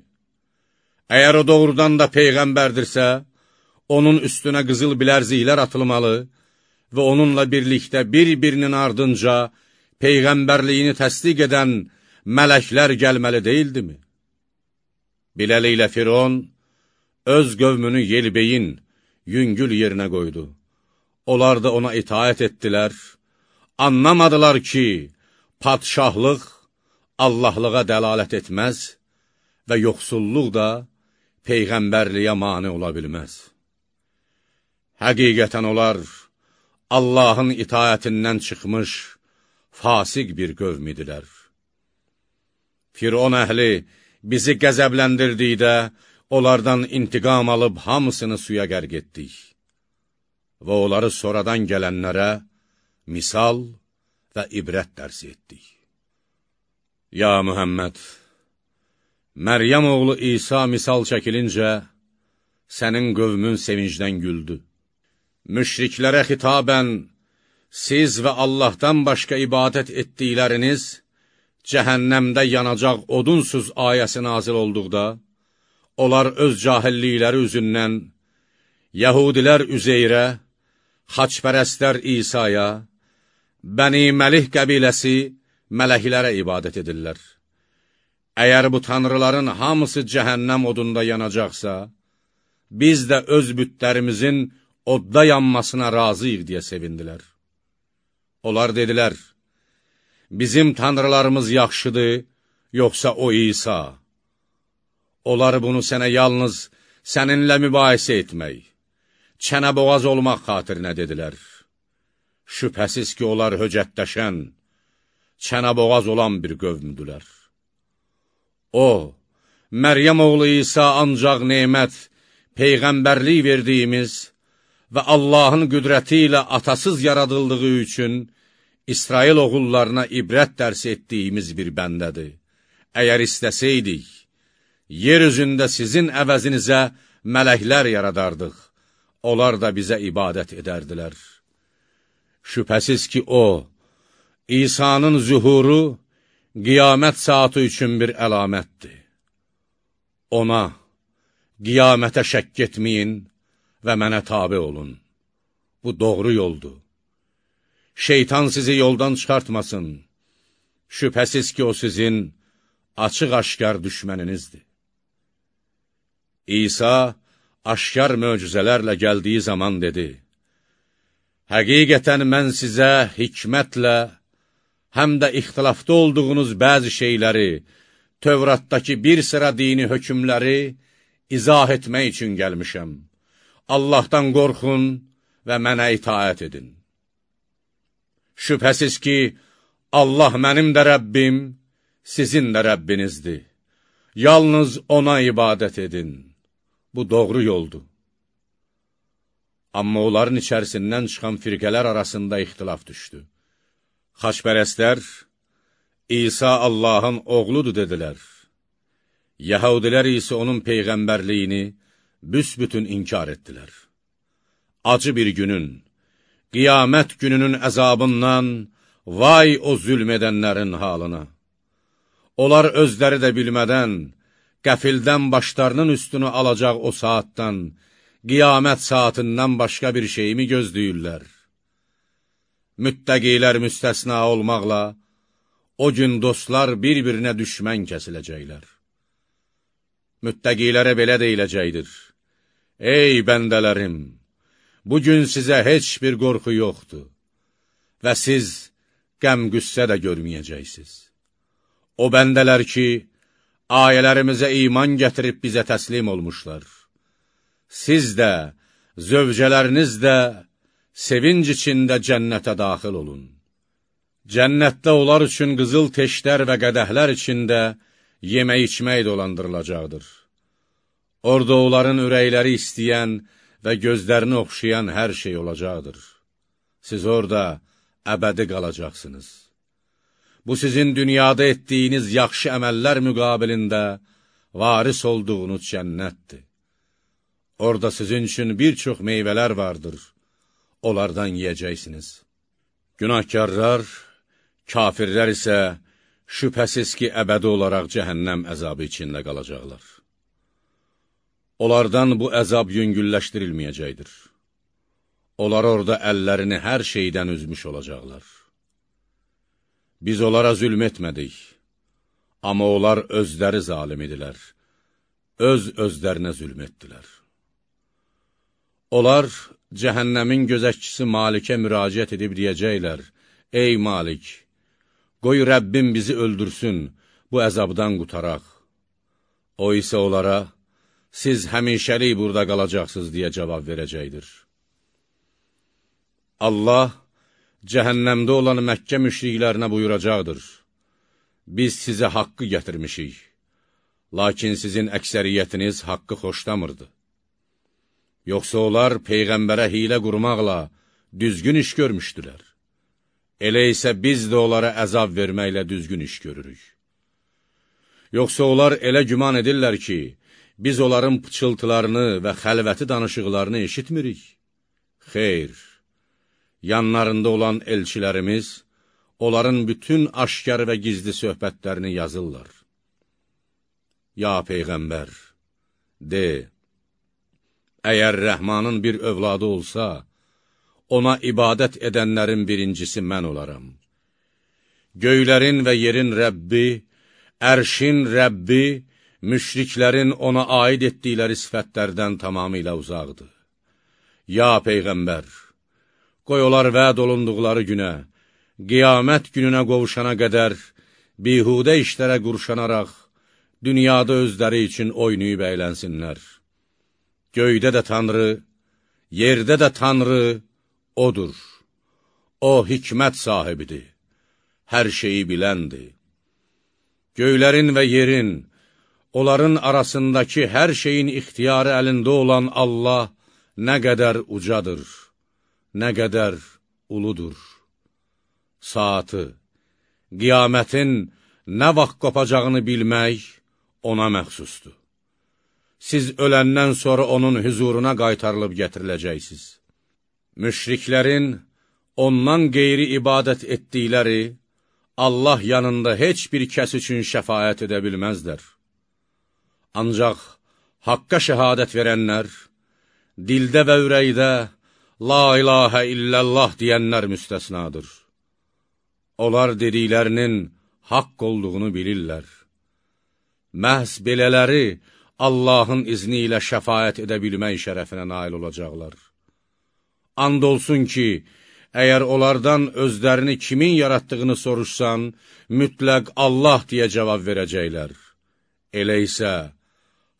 Əgər o doğrudan da Peyğəmbərdirsə, onun üstünə qızıl bilərziklər atılmalı, və onunla birlikdə bir-birinin ardınca Peyğəmbərliyini təsdiq edən mələklər gəlməli deyildimi? Beləliklə Firon öz qövmünü yelbeyin, yüngül yerinə qoydu. Onlar da ona itaət etdilər, anlamadılar ki, padşahlıq Allahlığa dəlalət etməz və yoxsulluq da Peyğəmbərliyə mane ola bilməz. Həqiqətən onlar, Allahın itayətindən çıxmış, fasiq bir qövm idilər. Firon əhli bizi qəzəbləndirdikdə, onlardan intiqam alıb hamısını suya qərq etdik və onları sonradan gələnlərə misal və ibrət dərsi etdik. Ya Mühəmməd, Məryəm oğlu İsa misal çəkilincə, sənin qövmün sevincdən güldü müşriklərə xitabən, siz və Allahdan başqa ibadət etdikləriniz cəhənnəmdə yanacaq odunsuz ayəsi nazil olduqda, onlar öz cahillikləri üzündən Yəhudilər Üzeyrə, xaçpərəstlər İsa'ya, Bəni Məlih qəbiləsi mələklərə ibadət edirlər. Əgər bu tanrıların hamısı cəhənnəm odunda yanacaqsa, biz də öz bütlərimizin odda yanmasına razıyıq deyə sevindilər. Onlar dedilər, bizim tanrılarımız yaxşıdır, yoxsa o İsa. Onlar bunu sənə yalnız səninlə mübahisə etmək, çənə boğaz olmaq xatirinə dedilər. Şübhəsiz ki, onlar höcətləşən, çənə boğaz olan bir qövmüdülər. O, Məryəm oğlu İsa ancaq nemət, peyğəmbərlik verdiyimiz, və Allahın qüdrəti ilə atasız yaradıldığı üçün İsrail oğullarına ibrət dərs etdiyimiz bir bəndədir. Əgər istəsəydik, yer üzündə sizin əvəzinizə mələklər yaradardıq, onlar da bizə ibadət edərdilər. Şübhəsiz ki, o, İsa'nın zühuru qiyamət saatı üçün bir əlamətdir. Ona, qiyamətə şəkk etməyin, və mənə tabi olun. Bu doğru yoldur. şeytan sizi yoldan çıxartmasın. Şübhəsiz ki, o sizin açıq-aşkar düşməninizdir. İsa aşkar möcüzələrlə gəldiyi zaman dedi, Həqiqətən mən sizə hikmətlə, həm də ixtilafda olduğunuz bəzi şeyləri, Tövratdakı bir sıra dini hökmləri izah etmək üçün gəlmişəm. Allahdan qorxun və mənə itaət edin. Şübhəsiz ki, Allah mənim də Rəbbim, sizin də Rəbbinizdir. Yalnız ona ibadət edin. Bu doğru yoldur. Amma onların içərisindən çıxan firqələr arasında ixtilaf düşdü. Xaçpərəstlər, İsa Allahın oğludur dedilər. Yəhudilər isə onun peyğəmbərliyini büsbütün inkar etdilər. Acı bir günün, qiyamət gününün əzabından vay o zülm edənlərin halına. Onlar özləri də bilmədən, qəfildən başlarının üstünü alacaq o saatdan, qiyamət saatindən başqa bir şeyimi gözləyirlər. Müttəqilər müstəsna olmaqla, o gün dostlar bir-birinə düşmən kəsiləcəklər. Müttəqilərə belə deyiləcəkdir. Ey bəndələrim, bugün sizə heç bir qorxu yoxdur və siz qəm-qüssə də görməyəcəksiniz. O bəndələr ki, ayələrimizə iman gətirib bizə təslim olmuşlar. Siz də, zövcələriniz də sevinc içində cənnətə daxil olun. Cənnətdə onlar üçün qızıl teşlər və qədəhlər içində yemək-içmək dolandırılacaqdır. Orada onların ürəkləri istəyən və gözlərini oxşayan hər şey olacaqdır. Siz orada əbədi qalacaqsınız. Bu sizin dünyada etdiyiniz yaxşı əməllər müqabilində varis olduğunuz cənnətdir. Orada sizin üçün bir çox meyvələr vardır, onlardan yiyəcəksiniz. Günahkarlar, kafirlər isə şübhəsiz ki, əbədi olaraq cəhənnəm əzabı içində qalacaqlar. Onlardan bu əzab yüngülləşdirilməyəcəkdir. Onlar orada əllərini hər şeydən üzmüş olacaqlar. Biz onlara zülm etmədik, amma onlar özləri zalim idilər, öz-özlərinə zülm etdilər. Onlar cəhənnəmin gözəkçisi Malikə müraciət edib deyəcəklər, Ey Malik, qoy Rəbbim bizi öldürsün, bu əzabdan qutaraq. O isə onlara, siz həmişəlik burada qalacaqsınız deyə cavab verəcəkdir. Allah, cəhənnəmdə olan Məkkə müşriklərinə buyuracaqdır, biz sizə haqqı gətirmişik, lakin sizin əksəriyyətiniz haqqı xoşlamırdı. Yoxsa onlar Peyğəmbərə hilə qurmaqla düzgün iş görmüşdülər. Elə isə biz də onlara əzab verməklə düzgün iş görürük. Yoxsa onlar elə güman edirlər ki, biz onların pıçıltılarını və xəlvəti danışıqlarını eşitmirik? Xeyr, yanlarında olan elçilərimiz, onların bütün aşkar və gizli söhbətlərini yazırlar. Ya Peyğəmbər, de, əgər Rəhmanın bir övladı olsa, ona ibadət edənlərin birincisi mən olaram. Göylərin və yerin Rəbbi, ərşin Rəbbi, müşriklərin ona aid etdikləri sifətlərdən tamamilə uzaqdır. Ya Peyğəmbər, qoy onlar vəd olunduqları günə, qiyamət gününə qovuşana qədər, bihudə işlərə qurşanaraq, dünyada özləri üçün oynayıb əylənsinlər. Göydə də Tanrı, yerdə də Tanrı Odur. O, hikmət sahibidir, hər şeyi biləndir. Göylərin və yerin, onların arasındakı hər şeyin ixtiyarı əlində olan Allah nə qədər ucadır, nə qədər uludur. Saatı, qiyamətin nə vaxt qopacağını bilmək ona məxsusdur. Siz öləndən sonra onun hüzuruna qaytarılıb gətiriləcəksiniz. Müşriklərin ondan qeyri ibadət etdikləri Allah yanında heç bir kəs üçün şəfayət edə bilməzlər. Ancaq haqqa şəhadət verənlər, dildə və ürəkdə La ilahə illallah deyənlər müstəsnadır. Onlar dediklərinin haqq olduğunu bilirlər. Məhz belələri Allahın izni ilə şəfayət edə bilmək şərəfinə nail olacaqlar. And olsun ki, əgər onlardan özlərini kimin yaratdığını soruşsan, mütləq Allah deyə cavab verəcəklər. Elə isə,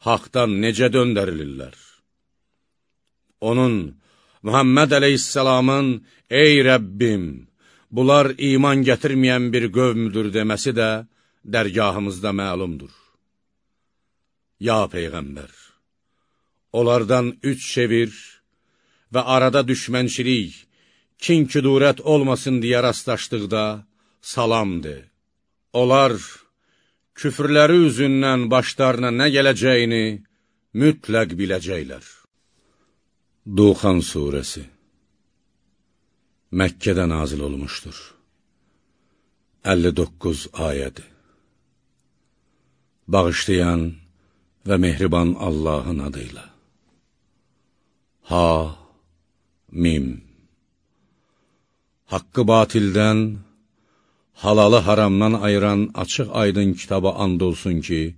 haqdan necə döndərilirlər? Onun, Muhammed əleyhissalamın, ey Rəbbim, bunlar iman gətirməyən bir qövmüdür deməsi də dərgahımızda məlumdur. Ya Peyğəmbər, onlardan üç çevir və arada düşmənçilik, kin-küdurət olmasın deyə rastlaşdıqda salam de. Onlar küfrləri üzündən başlarına nə gələcəyini mütləq biləcəklər. Duxan Suresi Məkkədə nazil olmuşdur. 59 ayədir. Bağışlayan və mehriban Allahın adıyla. Ha, Mim Haqqı batildən, halalı haramdan ayıran açıq aydın kitaba and olsun ki,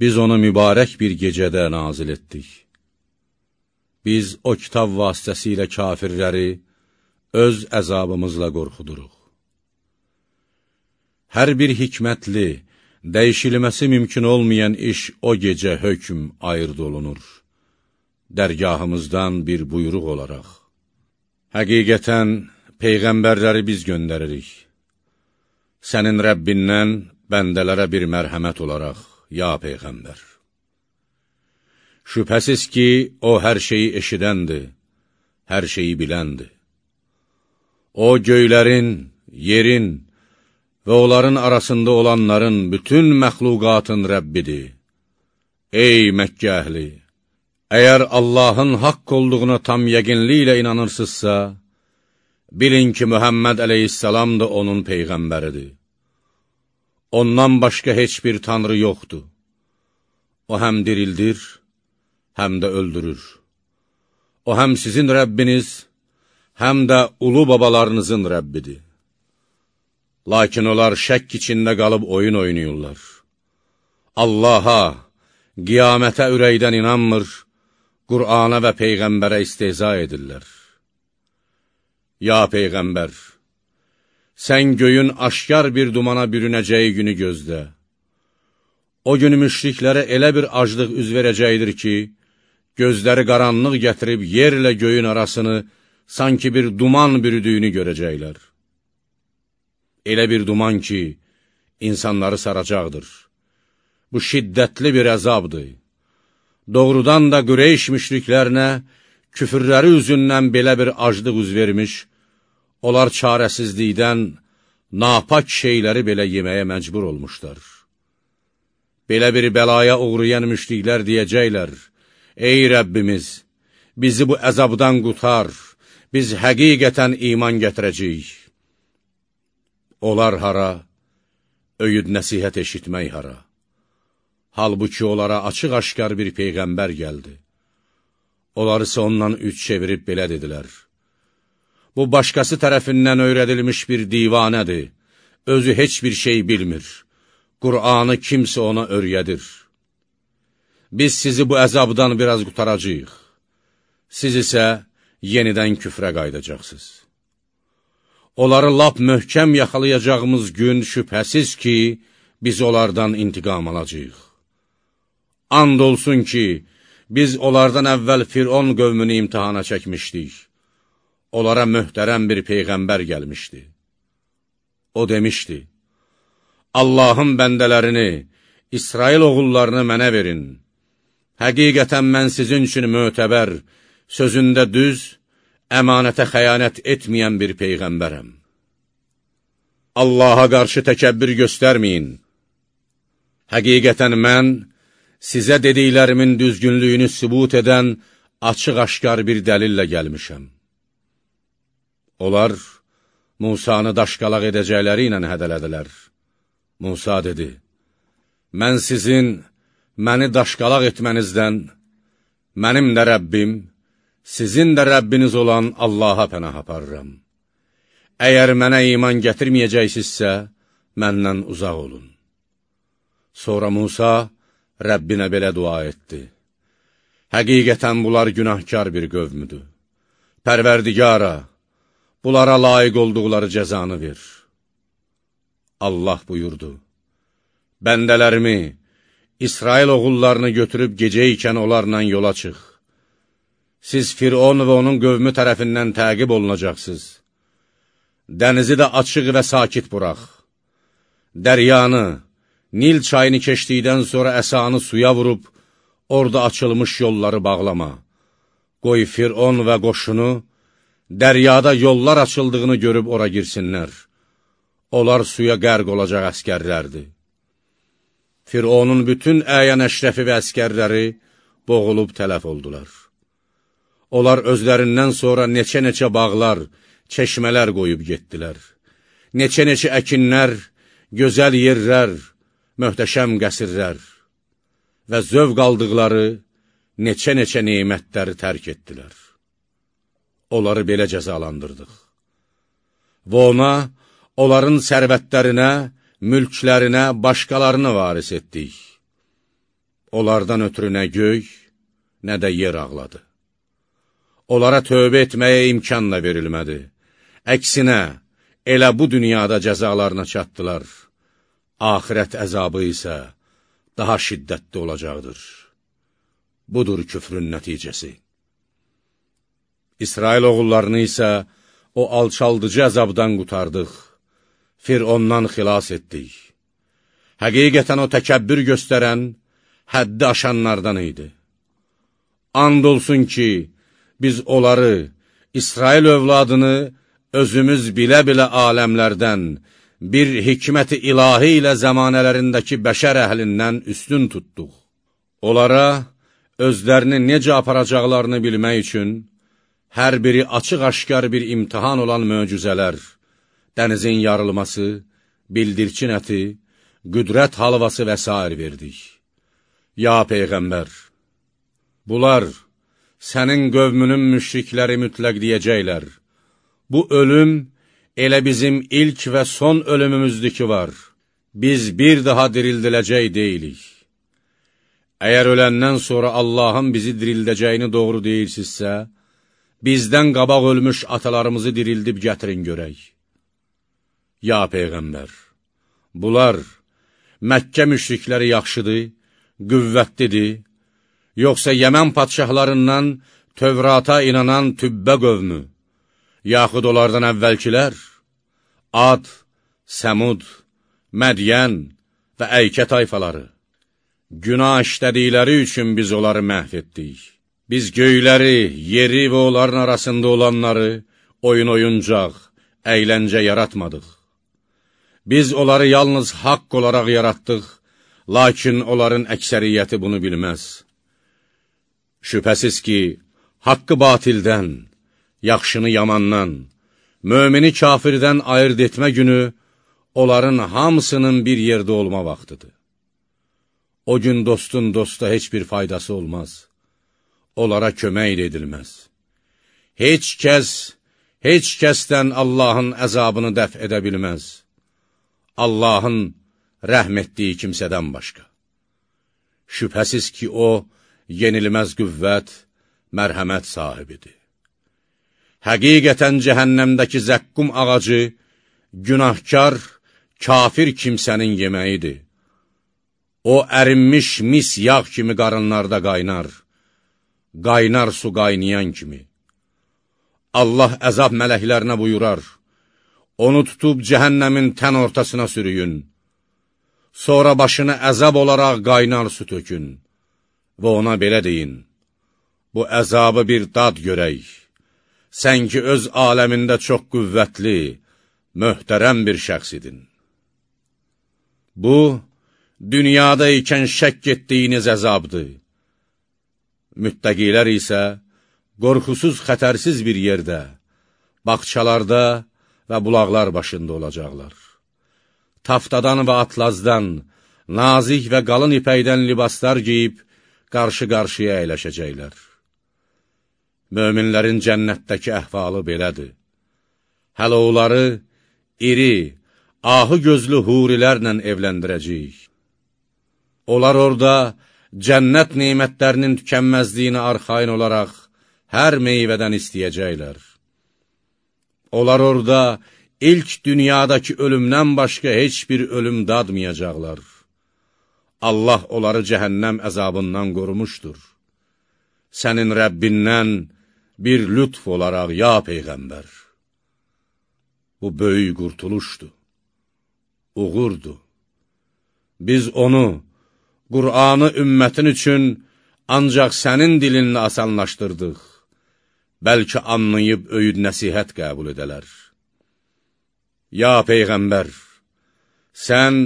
biz onu mübarək bir gecədə nazil etdik. Biz o kitab vasitəsilə kafirləri öz əzabımızla qorxuduruq. Hər bir hikmətli, dəyişilməsi mümkün olmayan iş o gecə hökm ayırd olunur, dərgahımızdan bir buyruq olaraq. Həqiqətən, Peyğəmbərləri biz göndəririk. Sənin Rəbbindən bəndələrə bir mərhəmət olaraq, ya Peyğəmbər. Şübhəsiz ki, o hər şeyi eşidəndir, hər şeyi biləndir. O, göylərin, yerin və onların arasında olanların bütün məxluqatın Rəbbidir. Ey Məkkə əhli! Əgər Allahın haqq olduğuna tam yəqinliklə inanırsınızsa, bilin ki, Mühəmməd əleyhissalam da onun Peyğəmbəridir. Ondan başqa heç bir tanrı yoxdur. O həm dirildir, həm də öldürür. O həm sizin Rəbbiniz, həm də ulu babalarınızın Rəbbidir. Lakin onlar şək içində qalıb oyun oynayırlar. Allaha, qiyamətə ürəkdən inanmır, Qur'ana və Peyğəmbərə istehza edirlər. Ya Peyğəmbər, sən göyün aşkar bir dumana bürünəcəyi günü gözlə. O gün müşriklərə elə bir aclıq üz verəcəkdir ki, gözləri qaranlıq gətirib yerlə göyün arasını sanki bir duman bürüdüyünü görəcəklər. Elə bir duman ki, insanları saracaqdır. Bu şiddətli bir əzabdır. Doğrudan da Qüreyş müşriklərinə küfürləri üzündən belə bir aclıq üz vermiş, onlar çarəsizlikdən napak şeyləri belə yeməyə məcbur olmuşlar. Belə bir bəlaya uğrayan müşriklər deyəcəklər, Ey Rəbbimiz, bizi bu əzabdan qutar, biz həqiqətən iman gətirəcəyik. Onlar hara, öyüd nəsihət eşitmək hara. Halbuki onlara açıq-aşkar bir Peyğəmbər gəldi. Onlar isə ondan üç çevirib belə dedilər. Bu, başqası tərəfindən öyrədilmiş bir divanədir. Özü heç bir şey bilmir. Qur'anı kimsə ona öyrədir. Biz sizi bu əzabdan biraz qutaracaq. Siz isə yenidən küfrə qaydacaqsınız. Onları lap möhkəm yaxalayacağımız gün şübhəsiz ki, biz onlardan intiqam alacaq. And olsun ki, biz onlardan əvvəl Firon qövmünü imtihana çəkmişdik. Onlara möhtərəm bir Peyğəmbər gəlmişdi. O demişdi, Allahın bəndələrini, İsrail oğullarını mənə verin. Həqiqətən mən sizin üçün mötəbər, sözündə düz, əmanətə xəyanət etməyən bir Peyğəmbərəm. Allaha qarşı təkəbbür göstərməyin. Həqiqətən mən, sizə dediklərimin düzgünlüyünü sübut edən açıq-aşkar bir dəlillə gəlmişəm. Onlar Musanı daşqalaq edəcəkləri ilə hədələdilər. Musa dedi, mən sizin məni daşqalaq etmənizdən, mənim də Rəbbim, sizin də Rəbbiniz olan Allaha pənah aparıram. Əgər mənə iman gətirməyəcəksinizsə, məndən uzaq olun. Sonra Musa Rəbbinə belə dua etdi. Həqiqətən bunlar günahkar bir qövmüdür. Pərverdigara, bunlara layiq olduqları cəzanı ver. Allah buyurdu, Bəndələrimi, İsrail oğullarını götürüb gecə ikən onlarla yola çıx. Siz Firon və onun qövmü tərəfindən təqib olunacaqsınız. Dənizi də açıq və sakit buraq. Dəryanı, Nil çayını keçdikdən sonra əsanı suya vurub, orada açılmış yolları bağlama. Qoy Firon və qoşunu, dəryada yollar açıldığını görüb ora girsinlər. Onlar suya qərq olacaq əskərlərdir. Fironun bütün əyən əşrəfi və əskərləri boğulub tələf oldular. Onlar özlərindən sonra neçə-neçə bağlar, çeşmələr qoyub getdilər. Neçə-neçə əkinlər, gözəl yerlər, möhtəşəm qəsirlər və zövq aldıqları neçə-neçə neymətləri tərk etdilər. Onları belə cəzalandırdıq. Və ona, onların sərvətlərinə, mülklərinə başqalarını varis etdik. Onlardan ötürü nə göy, nə də yer ağladı. Onlara tövbə etməyə imkan da verilmədi. Əksinə, elə bu dünyada cəzalarına çatdılar. Ahirət əzabı isə daha şiddətli olacaqdır. Budur küfrün nəticəsi. İsrail oğullarını isə o alçaldıcı əzabdan qutardıq. Firondan xilas etdik. Həqiqətən o təkəbbür göstərən, həddi aşanlardan idi. And olsun ki, biz onları, İsrail övladını özümüz bilə-bilə aləmlərdən, bir hikməti ilahi ilə zəmanələrindəki bəşər əhlindən üstün tutduq. Onlara özlərini necə aparacaqlarını bilmək üçün hər biri açıq-aşkar bir imtihan olan möcüzələr, dənizin yarılması, bildirçin əti, qüdrət halvası və s. verdik. Ya Peyğəmbər, bunlar sənin qövmünün müşrikləri mütləq deyəcəklər, bu ölüm elə bizim ilk və son ölümümüzdür ki var, biz bir daha dirildiləcək deyilik. Əgər öləndən sonra Allahın bizi dirildəcəyini doğru deyirsinizsə, bizdən qabaq ölmüş atalarımızı dirildib gətirin görək. Ya Peyğəmbər, bunlar Məkkə müşrikləri yaxşıdır, qüvvətlidir, yoxsa Yəmən patşahlarından Tövrata inanan tübbə qövmü, yaxud onlardan əvvəlkilər, Ad, Səmud, Mədiyən və Əykə tayfaları. Günah işlədikləri üçün biz onları məhv etdik. Biz göyləri, yeri və onların arasında olanları oyun oyuncaq, əyləncə yaratmadıq. Biz onları yalnız haqq olaraq yaratdıq, lakin onların əksəriyyəti bunu bilməz. Şübhəsiz ki, haqqı batildən, yaxşını yamandan, mömini kafirdən ayırt etmə günü onların hamısının bir yerdə olma vaxtıdır. O gün dostun dosta heç bir faydası olmaz. Onlara kömək edilməz. Heç kəs, heç kəsdən Allahın əzabını dəf edə bilməz. Allahın rəhm etdiyi kimsədən başqa. Şübhəsiz ki, o, yenilməz qüvvət, mərhəmət sahibidir. Həqiqətən cəhənnəmdəki zəqqum ağacı günahkar, kafir kimsənin yeməyidir. O, ərinmiş mis yağ kimi qarınlarda qaynar, qaynar su qaynayan kimi. Allah əzab mələklərinə buyurar, onu tutub cəhənnəmin tən ortasına sürüyün, sonra başını əzab olaraq qaynar su tökün və ona belə deyin, bu əzabı bir dad görək sən ki öz aləmində çox qüvvətli, möhtərəm bir şəxs idin. Bu, dünyada ikən şək etdiyiniz əzabdır. Müttəqilər isə qorxusuz, xətərsiz bir yerdə, bağçalarda və bulaqlar başında olacaqlar. Taftadan və atlazdan, nazik və qalın ipəkdən libaslar geyib, qarşı-qarşıya əyləşəcəklər. Möminlərin cənnətdəki əhvalı belədir. Hələ onları iri, ahı gözlü hurilərlə evləndirəcəyik. Onlar orada cənnət neymətlərinin tükənməzliyini arxain olaraq hər meyvədən istəyəcəklər. Onlar orada ilk dünyadakı ölümdən başqa heç bir ölüm dadmayacaqlar. Allah onları cəhənnəm əzabından qorumuşdur. Sənin Rəbbindən bir lütf olaraq, ya Peyğəmbər. Bu böyük qurtuluşdur, uğurdur. Biz onu, Qur'anı ümmətin üçün ancaq sənin dilinlə asanlaşdırdıq. Bəlkə anlayıb öyüd nəsihət qəbul edələr. Ya Peyğəmbər, sən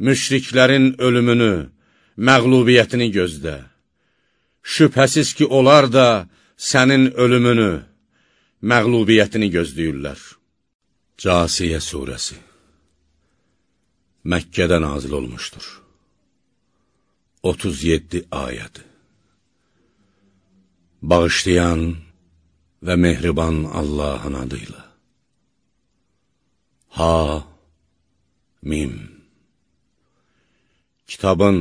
müşriklərin ölümünü, məqlubiyyətini gözlə. Şübhəsiz ki, onlar da sənin ölümünü, məqlubiyyətini gözləyirlər. Casiyə Suresi Məkkədə nazil olmuşdur. 37 ayəd Bağışlayan və mehriban Allahın adıyla. Ha, Mim Kitabın,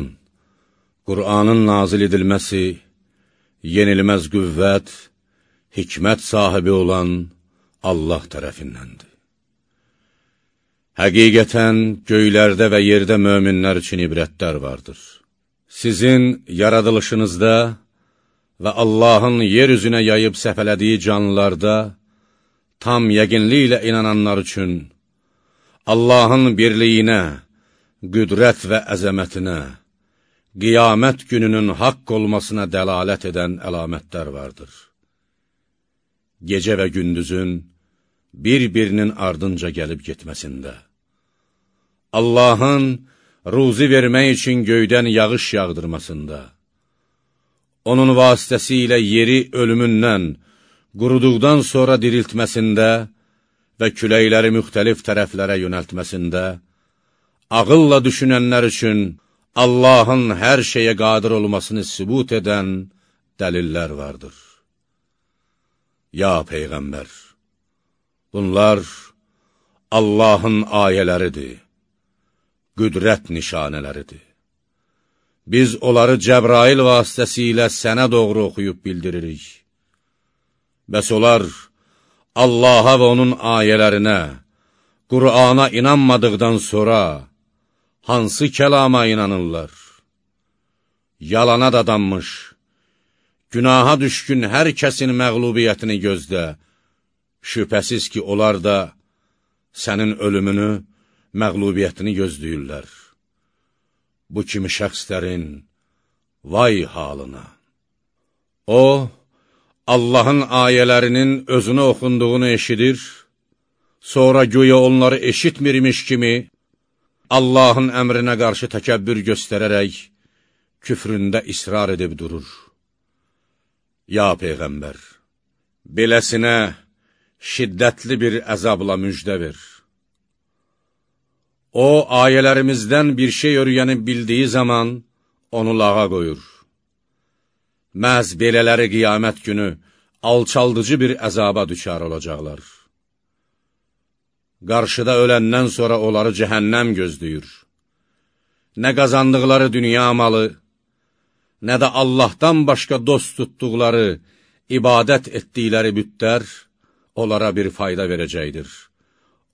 Qur'anın nazil edilməsi, yenilməz qüvvət, hikmət sahibi olan Allah tərəfindəndir. Həqiqətən, göylərdə və yerdə möminlər üçün ibrətlər vardır. Sizin yaradılışınızda və Allahın yer üzünə yayıb səfələdiyi canlılarda tam yəqinliklə inananlar üçün Allahın birliyinə, qüdrət və əzəmətinə, qiyamət gününün haqq olmasına dəlalət edən əlamətlər vardır. Gecə və gündüzün bir-birinin ardınca gəlib getməsində, Allahın ruzi vermək üçün göydən yağış yağdırmasında, onun vasitəsilə yeri ölümündən, quruduqdan sonra diriltməsində və küləkləri müxtəlif tərəflərə yönəltməsində, ağılla düşünənlər üçün Allahın hər şeyə qadir olmasını sübut edən dəlillər vardır. Ya Peyğəmbər, bunlar Allahın ayələridir, qüdrət nişanələridir. Biz onları Cəbrail vasitəsilə sənə doğru oxuyub bildiririk. Bəs onlar Allaha və onun ayələrinə, Qur'ana inanmadıqdan sonra, hansı kəlama inanırlar? Yalana dadanmış, günaha düşkün hər kəsin məqlubiyyətini gözlə, şübhəsiz ki, onlar da sənin ölümünü, məqlubiyyətini gözləyirlər. Bu kimi şəxslərin vay halına. O, Allahın ayələrinin özünə oxunduğunu eşidir, sonra güya onları eşitmirmiş kimi, Allahın əmrinə qarşı təkəbbür göstərərək, küfründə israr edib durur. Ya Peyğəmbər, beləsinə şiddətli bir əzabla müjdə ver. O, ayələrimizdən bir şey örgənib bildiyi zaman onu lağa qoyur. Məhz belələri qiyamət günü alçaldıcı bir əzaba düçar olacaqlar. Qarşıda öləndən sonra onları cəhənnəm gözləyir. Nə qazandıqları dünya malı, nə də Allahdan başqa dost tutduqları, ibadət etdikləri bütlər onlara bir fayda verəcəkdir.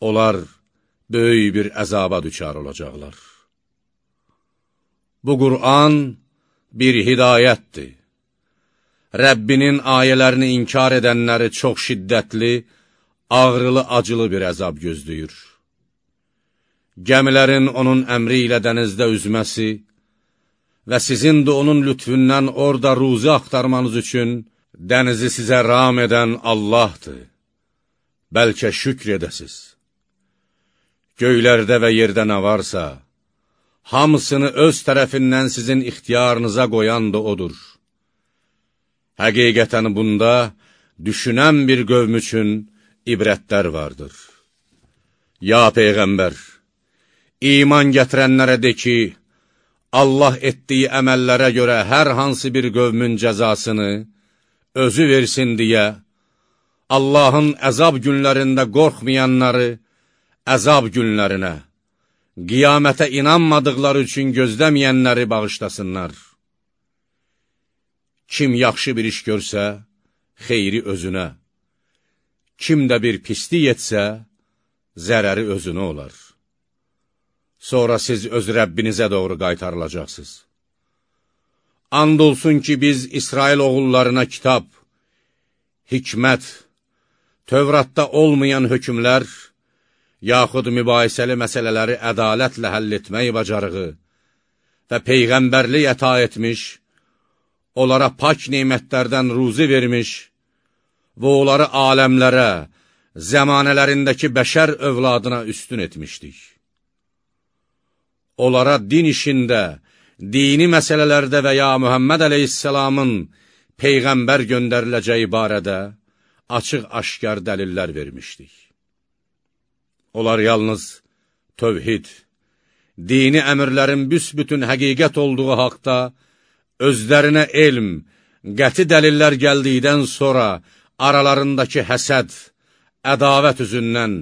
Onlar böyük bir əzaba düçar olacaqlar. Bu Qur'an bir hidayətdir. Rəbbinin ayələrini inkar edənləri çox şiddətli, ağrılı-acılı bir əzab gözləyir. Gəmilərin onun əmri ilə dənizdə üzməsi və sizin də onun lütfündən orada ruzi axtarmanız üçün dənizi sizə ram edən Allahdır. Bəlkə şükr edəsiz. Göylərdə və yerdə nə varsa, hamısını öz tərəfindən sizin ixtiyarınıza qoyan da odur. Həqiqətən bunda düşünən bir qövm üçün ibrətlər vardır. Ya Peyğəmbər, iman gətirənlərə de ki, Allah etdiyi əməllərə görə hər hansı bir qövmün cəzasını özü versin deyə, Allahın əzab günlərində qorxmayanları əzab günlərinə, qiyamətə inanmadıqları üçün gözləməyənləri bağışlasınlar. Kim yaxşı bir iş görsə, xeyri özünə, kim də bir pislik etsə, zərəri özünə olar. Sonra siz öz Rəbbinizə doğru qaytarılacaqsınız. And olsun ki, biz İsrail oğullarına kitab, hikmət, Tövratda olmayan hökmlər, yaxud mübahisəli məsələləri ədalətlə həll etmək bacarığı və Peyğəmbərlik əta etmiş, onlara pak neymətlərdən ruzi vermiş və onları aləmlərə, zəmanələrindəki bəşər övladına üstün etmişdik. Onlara din işində, dini məsələlərdə və ya Mühəmməd əleyhissalamın Peyğəmbər göndəriləcəyi barədə açıq-aşkar dəlillər vermişdik. Onlar yalnız tövhid, dini əmrlərin büsbütün həqiqət olduğu haqda özlərinə elm, qəti dəlillər gəldikdən sonra aralarındakı həsəd, ədavət üzündən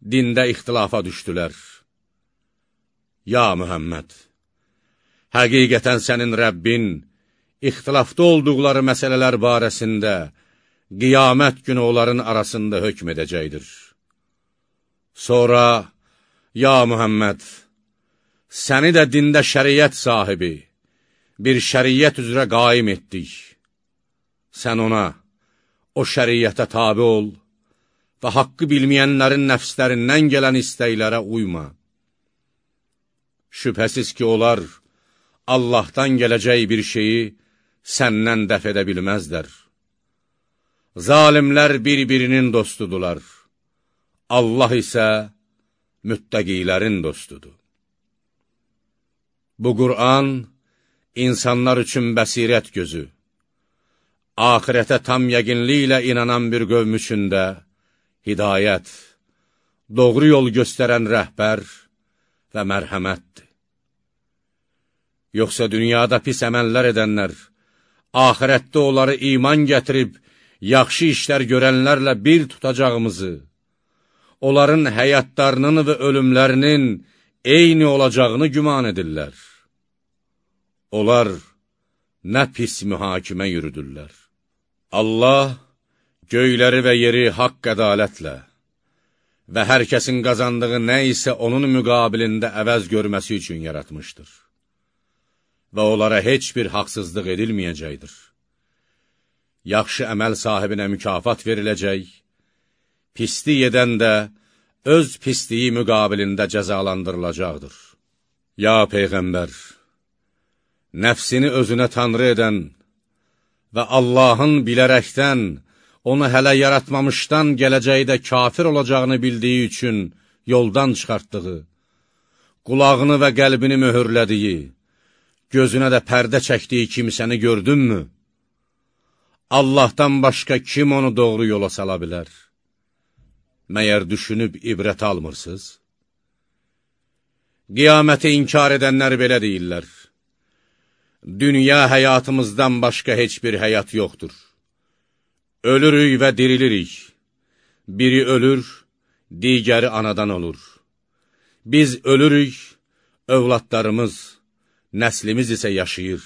dində ixtilafa düşdülər. Ya Mühəmməd, həqiqətən sənin Rəbbin ixtilafda olduqları məsələlər barəsində qiyamət günü onların arasında hökm edəcəkdir. Sonra, ya Mühəmməd, səni də dində şəriyyət sahibi, bir şəriyyət üzrə qaim etdik. Sən ona, o şəriyyətə tabi ol və haqqı bilməyənlərin nəfslərindən gələn istəklərə uyma. Şübhəsiz ki, onlar Allahdan gələcək bir şeyi səndən dəf edə bilməzlər. Zalimlər bir-birinin dostudular. Allah isə müttəqilərin dostudur. Bu Qur'an insanlar üçün bəsirət gözü, ahirətə tam yəqinliklə inanan bir qövm üçün də hidayət, doğru yol göstərən rəhbər və mərhəmətdir. Yoxsa dünyada pis əməllər edənlər, ahirətdə onları iman gətirib, yaxşı işlər görənlərlə bir tutacağımızı, onların həyatlarının və ölümlərinin eyni olacağını güman edirlər. Onlar nə pis mühakimə yürüdürlər. Allah göyləri və yeri haqq ədalətlə və hər kəsin qazandığı nə isə onun müqabilində əvəz görməsi üçün yaratmışdır və onlara heç bir haqsızlıq edilməyəcəkdir yaxşı əməl sahibinə mükafat veriləcək, pislik edən də öz pisliyi müqabilində cəzalandırılacaqdır. Ya Peyğəmbər, nəfsini özünə tanrı edən və Allahın bilərəkdən, onu hələ yaratmamışdan gələcəkdə kafir olacağını bildiyi üçün yoldan çıxartdığı, qulağını və qəlbini möhürlədiyi, gözünə də pərdə çəkdiyi kimsəni gördünmü? Allahdan başqa kim onu doğru yola sala bilər? Məyər düşünüb ibrət almırsınız? Qiyaməti inkar edənlər belə deyirlər. Dünya həyatımızdan başqa heç bir həyat yoxdur. Ölürük və dirilirik. Biri ölür, digəri anadan olur. Biz ölürük, övladlarımız, nəslimiz isə yaşayır.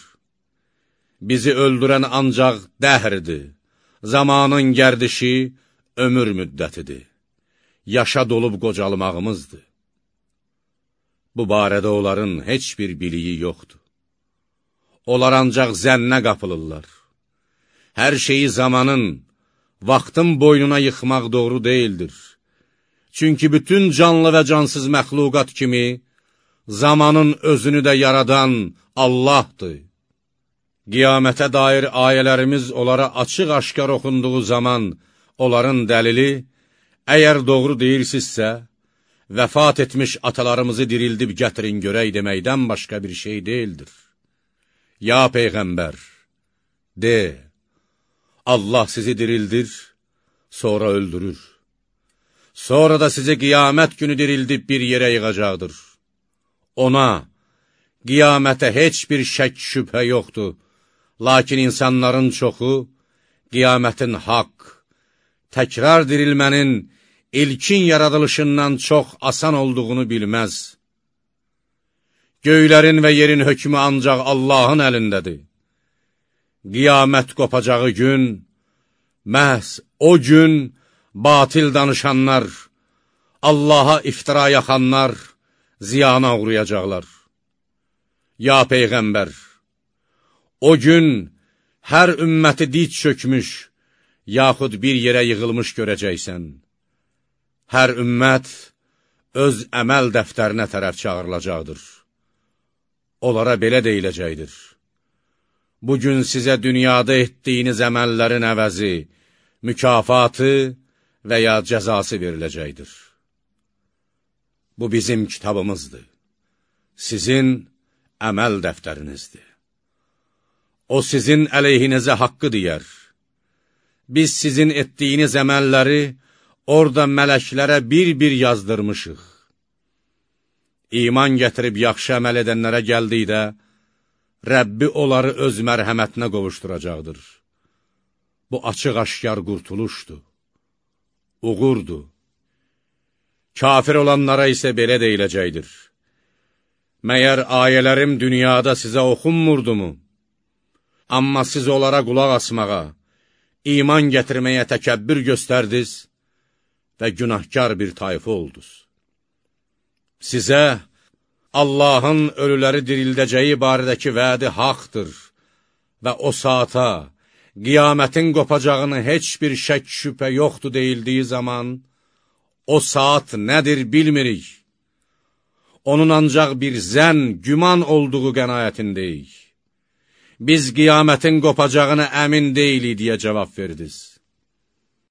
Bizi öldürən ancaq dəhrdir, zamanın gərdişi ömür müddətidir, yaşa dolub qocalmağımızdır. Bu barədə onların heç bir biliyi yoxdur. Onlar ancaq zənnə qapılırlar. Hər şeyi zamanın, vaxtın boynuna yıxmaq doğru deyildir. Çünki bütün canlı və cansız məxluqat kimi, zamanın özünü də yaradan Allahdır. Qiyamətə dair ayələrimiz onlara açıq-aşkar oxunduğu zaman onların dəlili, əgər doğru deyirsinizsə, vəfat etmiş atalarımızı dirildib gətirin görək deməkdən başqa bir şey deyildir. Ya Peyğəmbər, de, Allah sizi dirildir, sonra öldürür. Sonra da sizi qiyamət günü dirildib bir yerə yığacaqdır. Ona, qiyamətə heç bir şək şübhə yoxdur Lakin insanların çoxu Qiyamətin haqq, təkrar dirilmənin ilkin yaradılışından çox asan olduğunu bilməz. Göylərin və yerin hökmü ancaq Allahın əlindədir. Qiyamət qopacağı gün, məhz o gün batil danışanlar, Allaha iftira yaxanlar ziyana uğrayacaqlar. Ya Peyğəmbər, o gün hər ümməti diç çökmüş, yaxud bir yerə yığılmış görəcəksən. Hər ümmət öz əməl dəftərinə tərəf çağırılacaqdır. Onlara belə deyiləcəkdir. Bugün sizə dünyada etdiyiniz əməllərin əvəzi, mükafatı və ya cəzası veriləcəkdir. Bu bizim kitabımızdır. Sizin əməl dəftərinizdir. O sizin əleyhinizə haqqı deyər. Biz sizin etdiyiniz əməlləri orada mələklərə bir-bir yazdırmışıq. İman gətirib yaxşı əməl edənlərə gəldikdə, Rəbbi onları öz mərhəmətinə qovuşturacaqdır. Bu açıq-aşkar qurtuluşdur, uğurdur. Kafir olanlara isə belə deyiləcəkdir. Məyər ayələrim dünyada sizə oxunmurdumu? Amma siz onlara qulaq asmağa, iman gətirməyə təkəbbür göstərdiniz və günahkar bir tayfı oldunuz. Sizə Allahın ölüləri dirildəcəyi barədəki vədi haqdır və o saata, qiyamətin qopacağını heç bir şək şübhə yoxdur deyildiyi zaman, o saat nədir bilmirik. Onun ancaq bir zən, güman olduğu qənaətindəyik. Biz qiyamətin qopacağına əmin deyilik deyə cavab verdiniz.